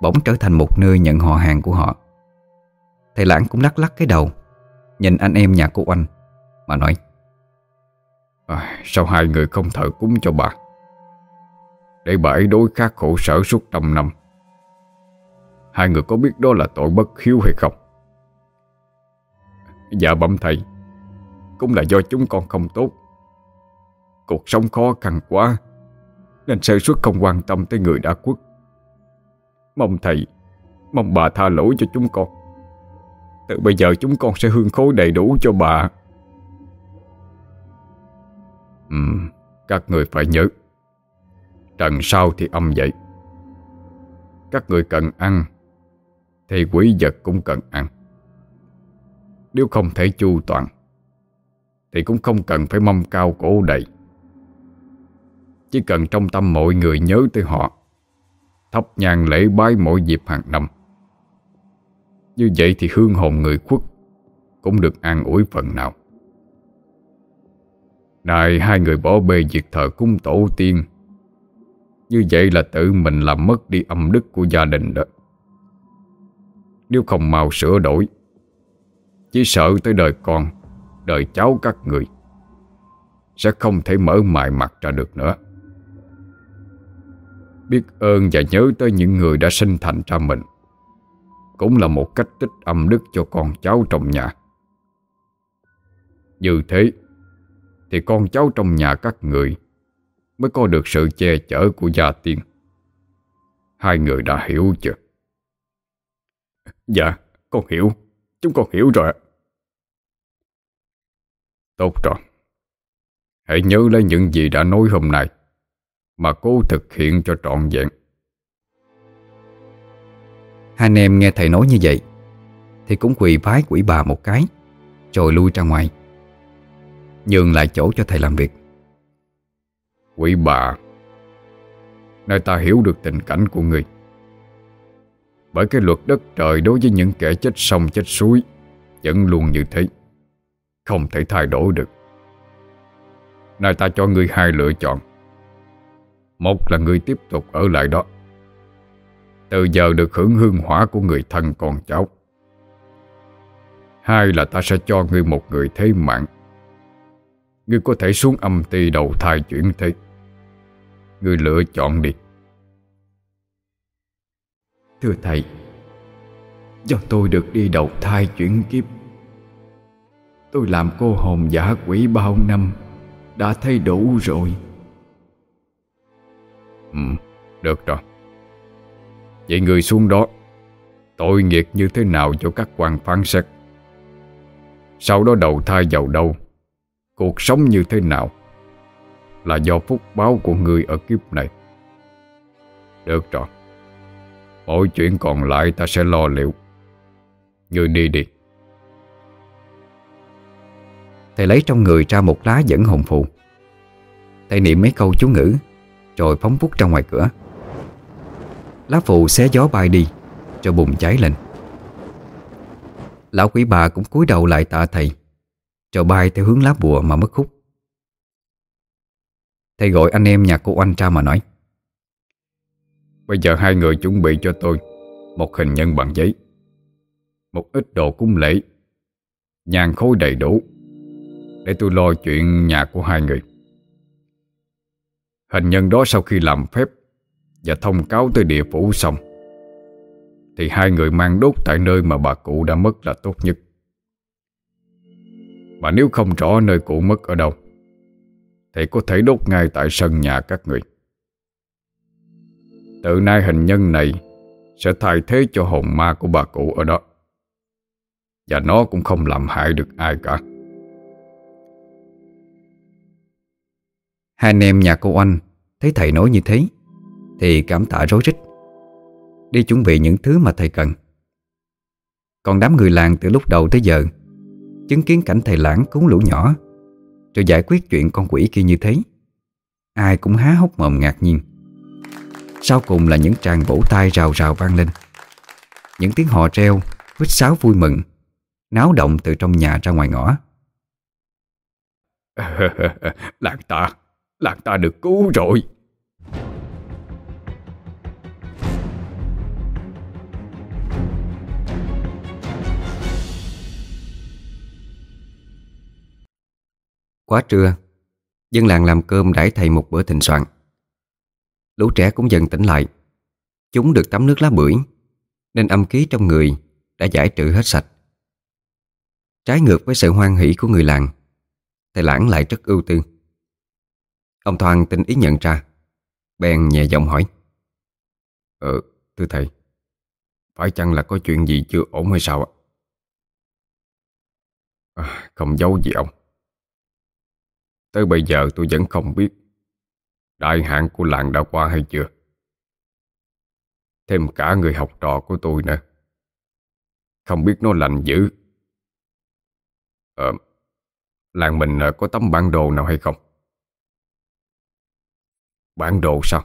Bỗng trở thành một nơi nhận họ hàng của họ. Thầy Lãng cũng lắc lắc cái đầu Nhìn anh em nhà cô Oanh Mà nói à, Sao hai người không thờ cúng cho bà? Để bà ấy đối khắc khổ sở suốt trăm năm. Hai người có biết đó là tội bất hiếu hay không? Dạ bẩm thầy Cũng là do chúng con không tốt. Cuộc sống khó khăn quá nên sơ suất không quan tâm tới người đã quốc Mong thầy Mong bà tha lỗi cho chúng con. Từ bây giờ chúng con sẽ hương khối đầy đủ cho bà. Ừ, các người phải nhớ Trần sau thì âm vậy. Các người cần ăn Thì quỷ vật cũng cần ăn. Nếu không thể chu toàn Thì cũng không cần phải mâm cao cổ đầy. Chỉ cần trong tâm mọi người nhớ tới họ, Thắp nhang lễ bái mỗi dịp hàng năm. Như vậy thì hương hồn người khuất Cũng được an ủi phần nào. Này hai người bỏ bê việc thờ cung tổ tiên, Như vậy là tự mình làm mất đi âm đức của gia đình đó. Nếu không mau sửa đổi, Chỉ sợ tới đời con, Đời cháu các người Sẽ không thể mở mài mặt ra được nữa. Biết ơn và nhớ tới những người đã sinh thành ra mình. Cũng là một cách tích âm đức cho con cháu trong nhà. Như thế Thì con cháu trong nhà các người Mới có được sự che chở của gia tiên. Hai người đã hiểu chưa? Dạ, con hiểu. Chúng con hiểu rồi Tốt rồi. Hãy nhớ lấy những gì đã nói hôm nay mà cố thực hiện cho trọn vẹn. Hai anh em nghe thầy nói như vậy Thì cũng quỳ vái quỷ bà một cái Rồi lui ra ngoài. Nhường lại chỗ cho thầy làm việc. Quỷ bà Nơi ta hiểu được tình cảnh của người. Bởi cái luật đất trời đối với những kẻ chết sông chết suối Vẫn luôn như thế. Không thể thay đổi được. Nơi ta cho ngươi hai lựa chọn một là người tiếp tục ở lại đó. Từ giờ được hưởng hương hỏa của người thân con cháu. Hai là ta sẽ cho ngươi một người thế mạng. Ngươi có thể xuống âm ty đầu thai chuyển thế. Ngươi lựa chọn đi. Thưa thầy, Do tôi được đi đầu thai chuyển kiếp, Tôi làm cô hồn giả quỷ bao năm, Đã thấy đủ rồi. Ừ, được rồi. Vậy người xuống đó Tội nghiệp như thế nào cho các quan phán xét? Sau đó đầu thai vào đâu? Cuộc sống như thế nào? Là do phúc báo của người ở kiếp này. Được rồi. Mọi chuyện còn lại ta sẽ lo liệu. Người đi đi. Thầy lấy trong người ra một lá dẫn hồn phù. Thầy niệm mấy câu chú ngữ rồi phóng vút ra ngoài cửa. Lá phụ xé gió bay đi Rồi bùng cháy lên. Lão quỷ bà cũng cúi đầu lại tạ thầy Rồi bay theo hướng lá bùa mà mất khúc. Thầy gọi anh em nhà cô Anh ra mà nói, Bây giờ hai người chuẩn bị cho tôi Một hình nhân bằng giấy, Một ít đồ cúng lễ Nhàn khối đầy đủ Để tôi lo chuyện nhà của hai người. Hình nhân đó sau khi làm phép Và thông cáo tới địa phủ xong, Thì hai người mang đốt tại nơi mà bà cụ đã mất là tốt nhất. Mà nếu không rõ nơi cụ mất ở đâu, Thì có thể đốt ngay tại sân nhà các người. Từ nay hình nhân này Sẽ thay thế cho hồn ma của bà cụ ở đó, Và nó cũng không làm hại được ai cả. Hai anh em nhà cô Oanh Thấy thầy nói như thế Thì cảm tạ rối rít. Đi chuẩn bị những thứ mà thầy cần. Còn đám người làng từ lúc đầu tới giờ Chứng kiến cảnh thầy lãng cứu lũ nhỏ Rồi giải quyết chuyện con quỷ kia như thế, Ai cũng há hốc mồm ngạc nhiên. Sau cùng là những tràng vỗ tay rào rào vang lên. Những tiếng hò treo Vít sáo vui mừng, Náo động từ trong nhà ra ngoài ngõ. Làng ta Làng ta được cứu rồi. Quá trưa, Dân làng làm cơm đãi thầy một bữa thịnh soạn. Lũ trẻ cũng dần tỉnh lại. Chúng được tắm nước lá bưởi, Nên âm khí trong người Đã giải trừ hết sạch. Trái ngược với sự hoan hỷ của người làng, Thầy lãng lại rất ưu tư. Ông Thoan tinh ý nhận ra. Bèn nhẹ giọng hỏi. Ờ, thưa thầy Phải chăng là có chuyện gì chưa ổn hay sao ạ? À, không giấu gì ông. Tới bây giờ tôi vẫn không biết Đại hạn của làng đã qua hay chưa. Thêm cả người học trò của tôi nữa. Không biết nó lành dữ. Ờ Làng mình ờ, có tấm bản đồ nào hay không? Bản đồ sao?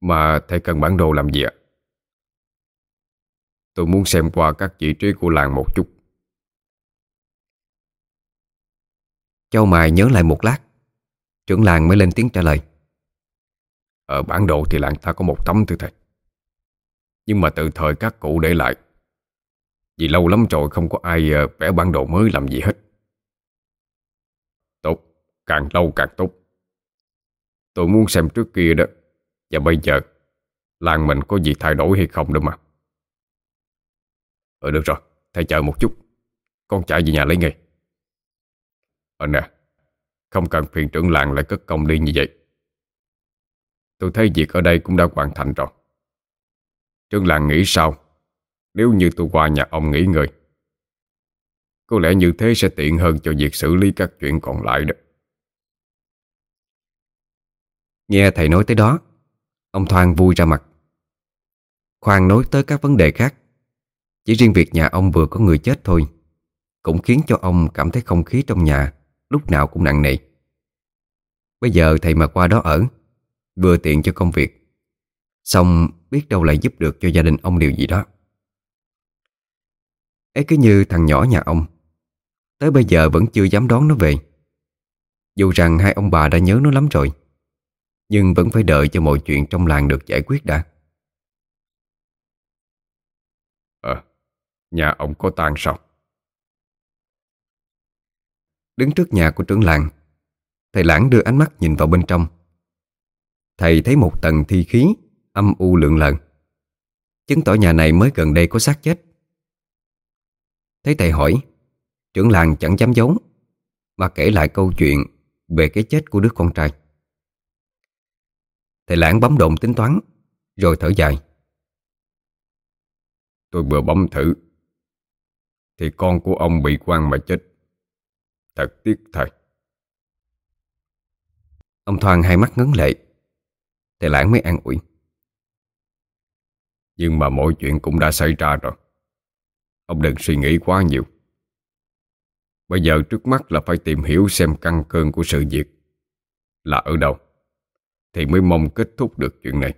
Mà thầy cần bản đồ làm gì ạ? Tôi muốn xem qua các vị trí của làng một chút. Châu Mài nhớ lại một lát Trưởng làng mới lên tiếng trả lời. Ở bản đồ thì làng ta có một tấm thưa thầy. Nhưng mà từ thời các cụ để lại Vì lâu lắm rồi không có ai ờ, vẽ bản đồ mới làm gì hết. Tốt, càng lâu càng tốt Tôi muốn xem trước kia đó. Và bây giờ, Làng mình có gì thay đổi hay không đâu mà. Ừ được rồi. Thầy chờ một chút. Con chạy về nhà lấy ngay. Ờ nè. Không cần phiền trưởng làng lại cất công đi như vậy. Tôi thấy việc ở đây cũng đã hoàn thành rồi. Trưởng làng nghĩ sao? Nếu như tôi qua nhà ông nghỉ ngơi, Có lẽ như thế sẽ tiện hơn cho việc xử lý các chuyện còn lại đó. Nghe thầy nói tới đó, Ông Thoan vui ra mặt. Khoan nói tới các vấn đề khác. Chỉ riêng việc nhà ông vừa có người chết thôi, Cũng khiến cho ông cảm thấy không khí trong nhà Lúc nào cũng nặng nề. Bây giờ thầy mà qua đó ở, Vừa tiện cho công việc, Xong biết đâu lại giúp được cho gia đình ông điều gì đó. Ấy cứ như thằng nhỏ nhà ông, Tới bây giờ vẫn chưa dám đón nó về. Dù rằng hai ông bà đã nhớ nó lắm rồi. Nhưng vẫn phải đợi cho mọi chuyện trong làng được giải quyết đã. Ờ, nhà ông có tang sao? Đứng trước nhà của trưởng làng Thầy lãng đưa ánh mắt nhìn vào bên trong. Thầy thấy một tầng thi khí Âm u lượng lợn Chứng tỏ nhà này mới gần đây có xác chết. Thấy thầy hỏi Trưởng làng chẳng dám giấu Mà kể lại câu chuyện Về cái chết của đứa con trai Thầy lãng bấm độn tính toán Rồi thở dài. Tôi vừa bấm thử Thì con của ông bị quan mà chết. Thật tiếc thật Ông Thoan hai mắt ngấn lệ Thầy lãng mới an ủi. Nhưng mà mọi chuyện cũng đã xảy ra rồi. Ông đừng suy nghĩ quá nhiều. Bây giờ trước mắt là phải tìm hiểu xem căn cơn của sự việc Là ở đâu thì mới mong kết thúc được chuyện này.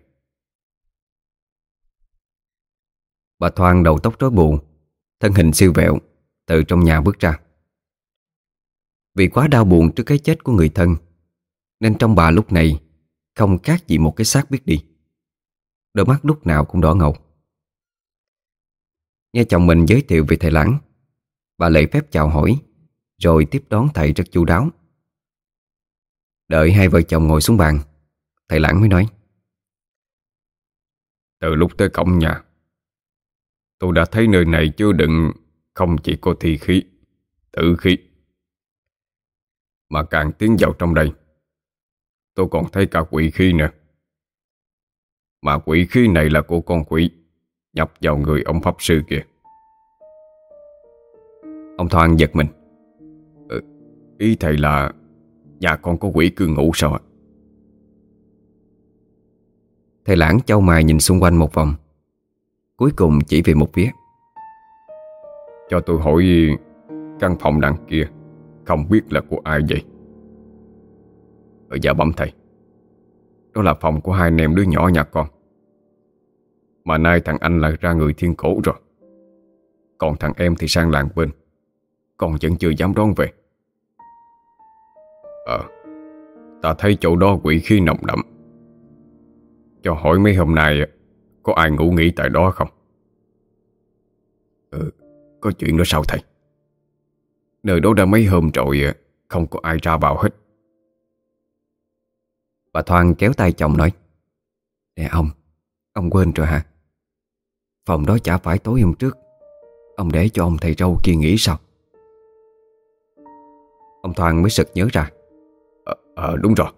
Bà Thoan đầu tóc rối bù Thân hình siêu vẹo, Từ trong nhà bước ra. Vì quá đau buồn trước cái chết của người thân, Nên trong bà lúc này Không khác gì một cái xác biết đi. Đôi mắt lúc nào cũng đỏ ngầu. Nghe chồng mình giới thiệu về thầy Lãng, Bà lễ phép chào hỏi, Rồi tiếp đón thầy rất chu đáo. Đợi hai vợ chồng ngồi xuống bàn Thầy Lãng mới nói. Từ lúc tới cổng nhà Tôi đã thấy nơi này chưa đựng Không chỉ có thi khí Tử khí Mà càng tiến vào trong đây. Tôi còn thấy cả quỷ khí nữa. Mà quỷ khí này là của con quỷ Nhập vào người ông Pháp Sư kìa. Ông Thoan giật mình. Ừ, Ý thầy là Nhà con có quỷ cư ngụ sao ạ Thầy lãng châu mài nhìn xung quanh một vòng. Cuối cùng chỉ về một phía. Cho tôi hỏi Căn phòng đằng kia, Không biết là của ai vậy? Ở dạ bấm thầy. Đó là phòng của hai anh em đứa nhỏ nhà con. Mà nay thằng anh lại ra người thiên cổ rồi. Còn thằng em thì sang làng bên. Con vẫn chưa dám đón về. Ờ Ta thấy chỗ đó quỷ khí nồng đậm. Cho hỏi mấy hôm nay Có ai ngủ nghỉ tại đó không? Ừ Có chuyện đó sao thầy? Nơi đó đã mấy hôm rồi Không có ai ra vào hết. Bà Thoan kéo tay chồng nói Nè ông Ông quên rồi hả? Phòng đó chả phải tối hôm trước. Ông để cho ông thầy râu kia nghỉ sao? Ông Thoan mới sực nhớ ra. Ờ à, đúng rồi.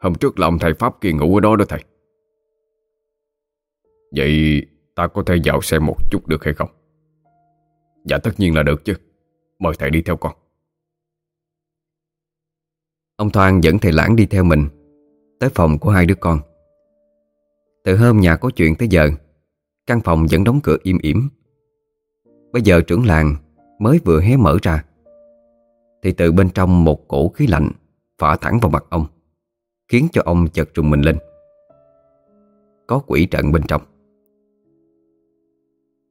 Hôm trước là ông thầy Pháp kia ngủ ở đó đó thầy Vậy ta có thể vào xem một chút được hay không? Dạ tất nhiên là được chứ. Mời thầy đi theo con. Ông Thoan dẫn thầy Lãng đi theo mình Tới phòng của hai đứa con. Từ hôm nhà có chuyện tới giờ, Căn phòng vẫn đóng cửa im ỉm. Bây giờ trưởng làng Mới vừa hé mở ra, Thì từ bên trong một cổ khí lạnh Phả thẳng vào mặt ông, Khiến cho ông chợt trùng mình lên. Có quỷ trận bên trong.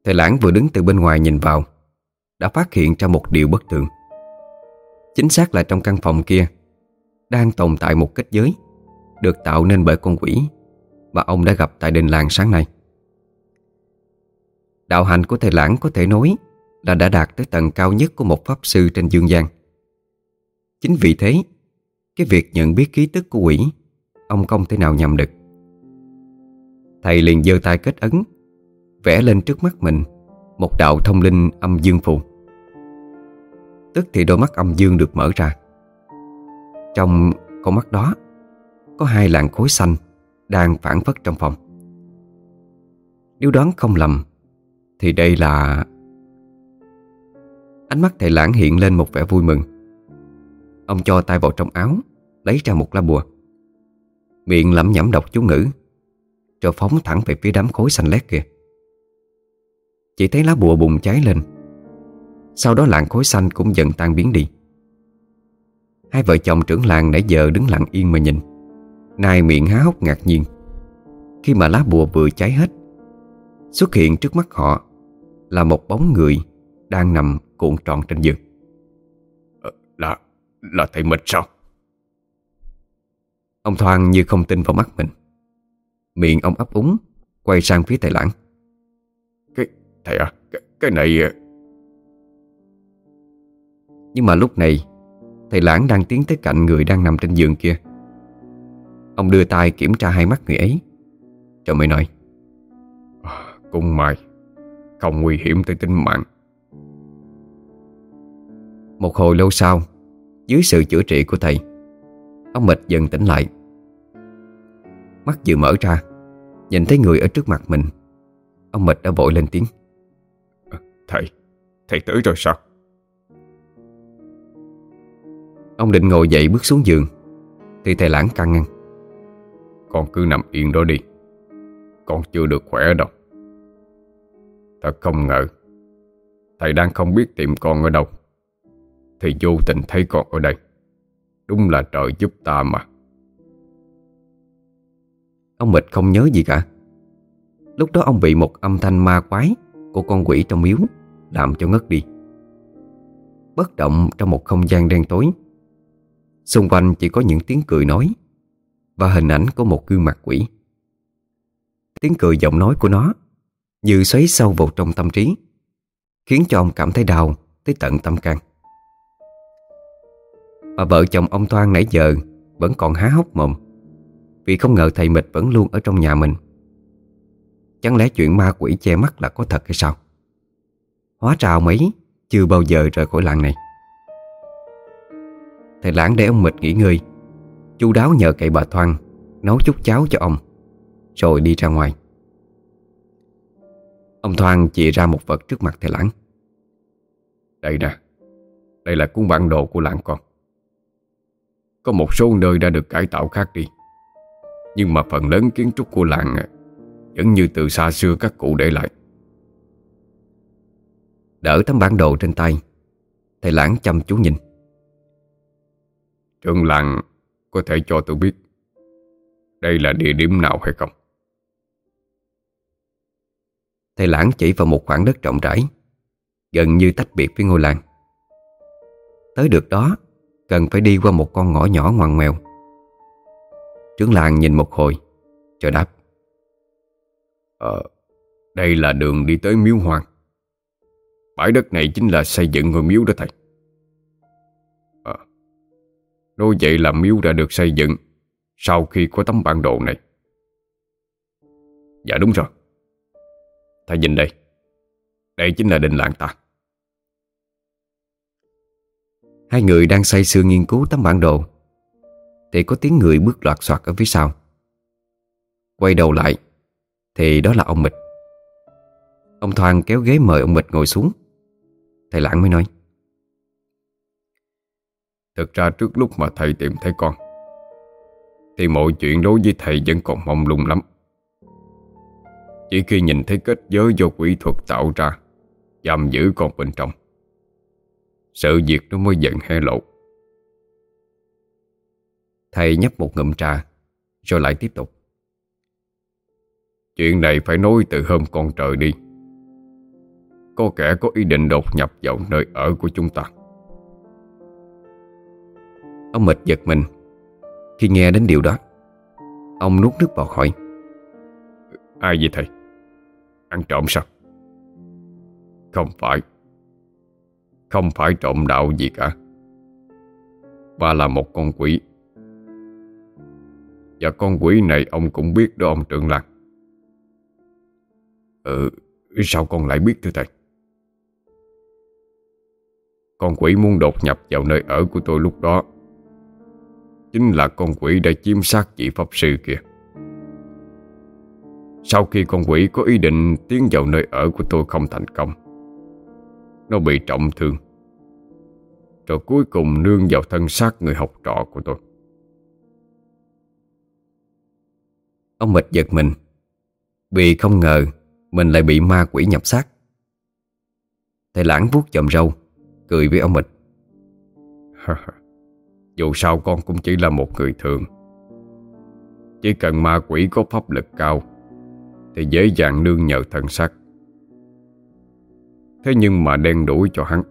Thầy Lãng vừa đứng từ bên ngoài nhìn vào, Đã phát hiện ra một điều bất thường. Chính xác là trong căn phòng kia, Đang tồn tại một kết giới, Được tạo nên bởi con quỷ Mà ông đã gặp tại đình làng sáng nay. Đạo hành của thầy Lãng có thể nói Là đã đạt tới tầng cao nhất của một pháp sư trên dương gian. Chính vì thế, Cái việc nhận biết ký tức của quỷ, Ông không thể nào nhầm được. Thầy liền giơ tay kết ấn Vẽ lên trước mắt mình Một đạo thông linh âm dương phù. Tức thì đôi mắt âm dương được mở ra. Trong con mắt đó, Có hai làn khối xanh Đang phản phất trong phòng. Nếu đoán không lầm, Thì đây là Ánh mắt thầy lãng hiện lên một vẻ vui mừng. Ông cho tay vào trong áo, Lấy ra một lá bùa. Miệng lẩm nhẩm đọc chú ngữ, Rồi phóng thẳng về phía đám khối xanh lét kia chỉ thấy lá bùa bùng cháy lên. Sau đó làng khối xanh cũng dần tan biến đi. Hai vợ chồng trưởng làng nãy giờ đứng lặng yên mà nhìn. Nay miệng há hốc ngạc nhiên. Khi mà lá bùa vừa cháy hết Xuất hiện trước mắt họ Là một bóng người Đang nằm cuộn tròn trên giường. Ờ, Là Là thầy mịch sao? Ông Thoan như không tin vào mắt mình. Miệng ông ấp úng Quay sang phía thầy lãng Thầy à Cái, cái này à. Nhưng mà lúc này Thầy Lãng đang tiến tới cạnh người đang nằm trên giường kia. Ông đưa tay kiểm tra hai mắt người ấy. Rồi mới nói à, Cũng may. Không nguy hiểm tới tính mạng. Một hồi lâu sau Dưới sự chữa trị của thầy Ông Mịch dần tỉnh lại. Mắt vừa mở ra Nhìn thấy người ở trước mặt mình Ông Mịch đã vội lên tiếng Thầy, thầy tới rồi sao? Ông định ngồi dậy bước xuống giường Thì thầy lãng căng ngăn. Con cứ nằm yên đó đi Con chưa được khỏe đâu. Thật không ngờ Thầy đang không biết tìm con ở đâu Thì vô tình thấy con ở đây. Đúng là trời giúp ta mà. Ông Mịch không nhớ gì cả. Lúc đó ông bị một âm thanh ma quái Của con quỷ trong miếu làm cho ngất đi. Bất động trong một không gian đen tối, Xung quanh chỉ có những tiếng cười nói Và hình ảnh của một gương mặt quỷ. Tiếng cười giọng nói của nó Như xoáy sâu vào trong tâm trí, Khiến cho ông cảm thấy đau Tới tận tâm can. Mà vợ chồng ông Toan nãy giờ Vẫn còn há hốc mồm Vì không ngờ thầy Mịch vẫn luôn ở trong nhà mình. Chẳng lẽ chuyện ma quỷ che mắt là có thật hay sao? Hóa trào mấy, chưa bao giờ rời khỏi làng này. Thầy lãng để ông Mịch nghỉ ngơi. Chu đáo nhờ cậy bà Thoan, Nấu chút cháo cho ông, Rồi đi ra ngoài. Ông Thoan chỉ ra một vật trước mặt thầy lãng. Đây nè, Đây là cuốn bản đồ của làng con. Có một số nơi đã được cải tạo khác đi, Nhưng mà phần lớn kiến trúc của làng à, Vẫn như từ xa xưa các cụ để lại. Đỡ tấm bản đồ trên tay. Thầy lãng chăm chú nhìn. Trưởng làng có thể cho tôi biết Đây là địa điểm nào hay không? Thầy lãng chỉ vào một khoảng đất rộng rãi Gần như tách biệt với ngôi làng. Tới được đó Cần phải đi qua một con ngõ nhỏ ngoằn ngoèo. Trưởng làng nhìn một hồi Rồi đáp. Ờ Đây là đường đi tới miếu hoàng Bãi đất này chính là xây dựng ngôi miếu đó thầy. À, Nói vậy là miếu đã được xây dựng Sau khi có tấm bản đồ này. Dạ đúng rồi. Thầy nhìn đây. Đây chính là đình làng ta. Hai người đang say sưa nghiên cứu tấm bản đồ Thì có tiếng người bước loạt soạt ở phía sau. Quay đầu lại Thì đó là ông Mịch. Ông Thoan kéo ghế mời ông Mịch ngồi xuống. Thầy Lãng mới nói. Thực ra trước lúc mà thầy tìm thấy con Thì mọi chuyện đối với thầy vẫn còn mong lung lắm. Chỉ khi nhìn thấy kết giới do quỷ thuật tạo ra Giam giữ con bên trong Sự việc nó mới dần hé lộ. Thầy nhấp một ngụm trà Rồi lại tiếp tục. Chuyện này phải nói từ hôm con trời đi có kẻ có ý định đột nhập vào nơi ở của chúng ta. Ông mệt giật mình. Khi nghe đến điều đó, Ông nuốt nước bọt hỏi, Ai vậy thầy? Ăn trộm sao? Không phải. Không phải trộm đạo gì cả. Ba là một con quỷ. Và con quỷ này ông cũng biết đó, ông trưởng lạc. Ừ Sao con lại biết thưa thầy? Con quỷ muốn đột nhập vào nơi ở của tôi lúc đó. Chính là con quỷ đã chiếm sát vị pháp sư kia. Sau khi con quỷ có ý định tiến vào nơi ở của tôi không thành công, Nó bị trọng thương. Rồi cuối cùng nương vào thân xác người học trò của tôi. Ông mệt giật mình, Vì không ngờ Mình lại bị ma quỷ nhập xác. Thầy lãng vuốt chòm râu Cười với ông mịch. Dù sao con cũng chỉ là một người thường. Chỉ cần ma quỷ có pháp lực cao, Thì dễ dàng nương nhờ thần sắc. Thế nhưng mà đen đuổi cho hắn.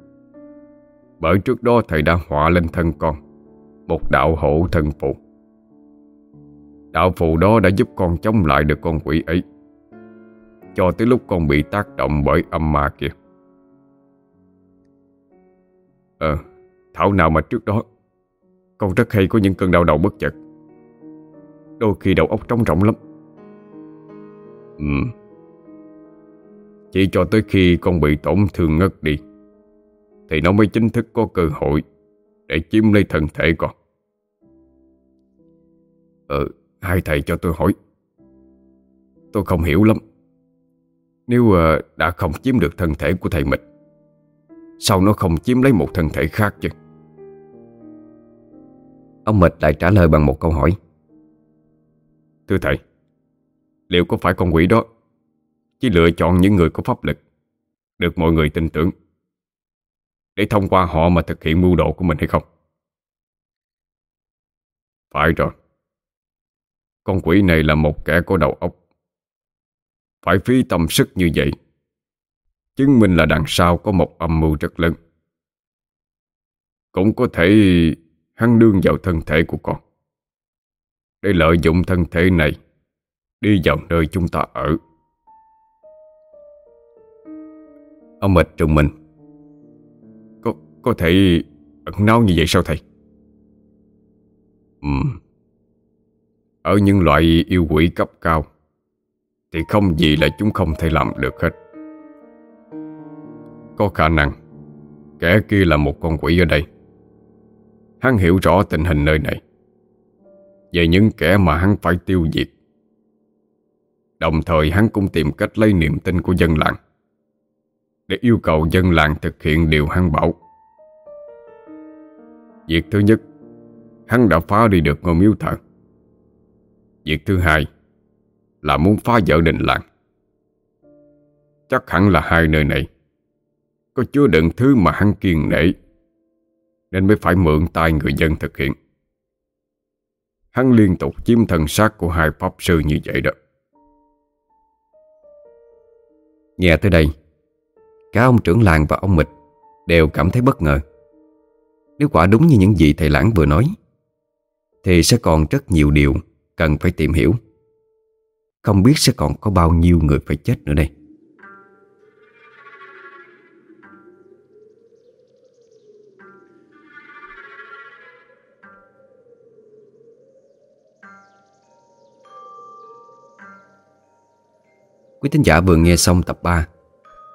Bởi trước đó thầy đã họa lên thân con, Một đạo hộ thân phụ Đạo phù đó đã giúp con chống lại được con quỷ ấy, Cho tới lúc con bị tác động bởi âm ma kia. Ờ Thảo nào mà trước đó. Con rất hay có những cơn đau đầu bất chợt. Đôi khi đầu óc trống rỗng lắm. Ừ Chỉ cho tới khi con bị tổn thương ngất đi, Thì nó mới chính thức có cơ hội Để chiếm lấy thân thể con. Ừ Hai thầy cho tôi hỏi. Tôi không hiểu lắm. Nếu ờ, đã không chiếm được thân thể của thầy Mịch Sao nó không chiếm lấy một thân thể khác chứ? Ông Mịch lại trả lời bằng một câu hỏi. Thưa thầy, Liệu có phải con quỷ đó Chỉ lựa chọn những người có pháp lực, Được mọi người tin tưởng, Để thông qua họ mà thực hiện mưu đồ của mình hay không? Phải rồi. Con quỷ này là một kẻ có đầu óc, Phải phí tâm sức như vậy Chứng minh là đằng sau có một âm mưu rất lớn. Cũng có thể hắn đương vào thân thể của con. Để lợi dụng thân thể này Đi vào nơi chúng ta ở. Ông mệt trùng mình. Có, có thể ẩn náu như vậy sao thầy? Ừ. Ở những loại yêu quỷ cấp cao Thì không gì là chúng không thể làm được hết. Có khả năng. Kẻ kia là một con quỷ ở đây. Hắn hiểu rõ tình hình nơi này. Về những kẻ mà hắn phải tiêu diệt. Đồng thời hắn cũng tìm cách lấy niềm tin của dân làng. Để yêu cầu dân làng thực hiện điều hắn bảo. Việc thứ nhất, Hắn đã phá đi được ngôi miếu thờ. Việc thứ hai, Là muốn phá vỡ đình làng. Chắc hẳn là hai nơi này có chứa đựng thứ mà hắn kiên nể, Nên mới phải mượn tay người dân thực hiện. Hắn liên tục chiếm thần xác của hai pháp sư như vậy đó. Nghe tới đây, Cả ông trưởng làng và ông Mịch Đều cảm thấy bất ngờ. Nếu quả đúng như những gì thầy Lãng vừa nói, Thì sẽ còn rất nhiều điều Cần phải tìm hiểu. Không biết sẽ còn có bao nhiêu người phải chết nữa đây. Quý thính giả vừa nghe xong tập 3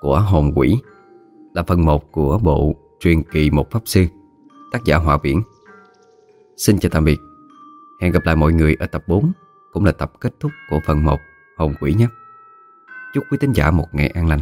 của Hồn Quỷ, là phần 1 của bộ truyền kỳ một pháp sư, tác giả Hòa Viễn. Xin chào tạm biệt. Hẹn gặp lại mọi người ở tập 4 cũng là tập kết thúc của phần 1 Hồn Quỷ nhé. Chúc quý thính giả một ngày an lành.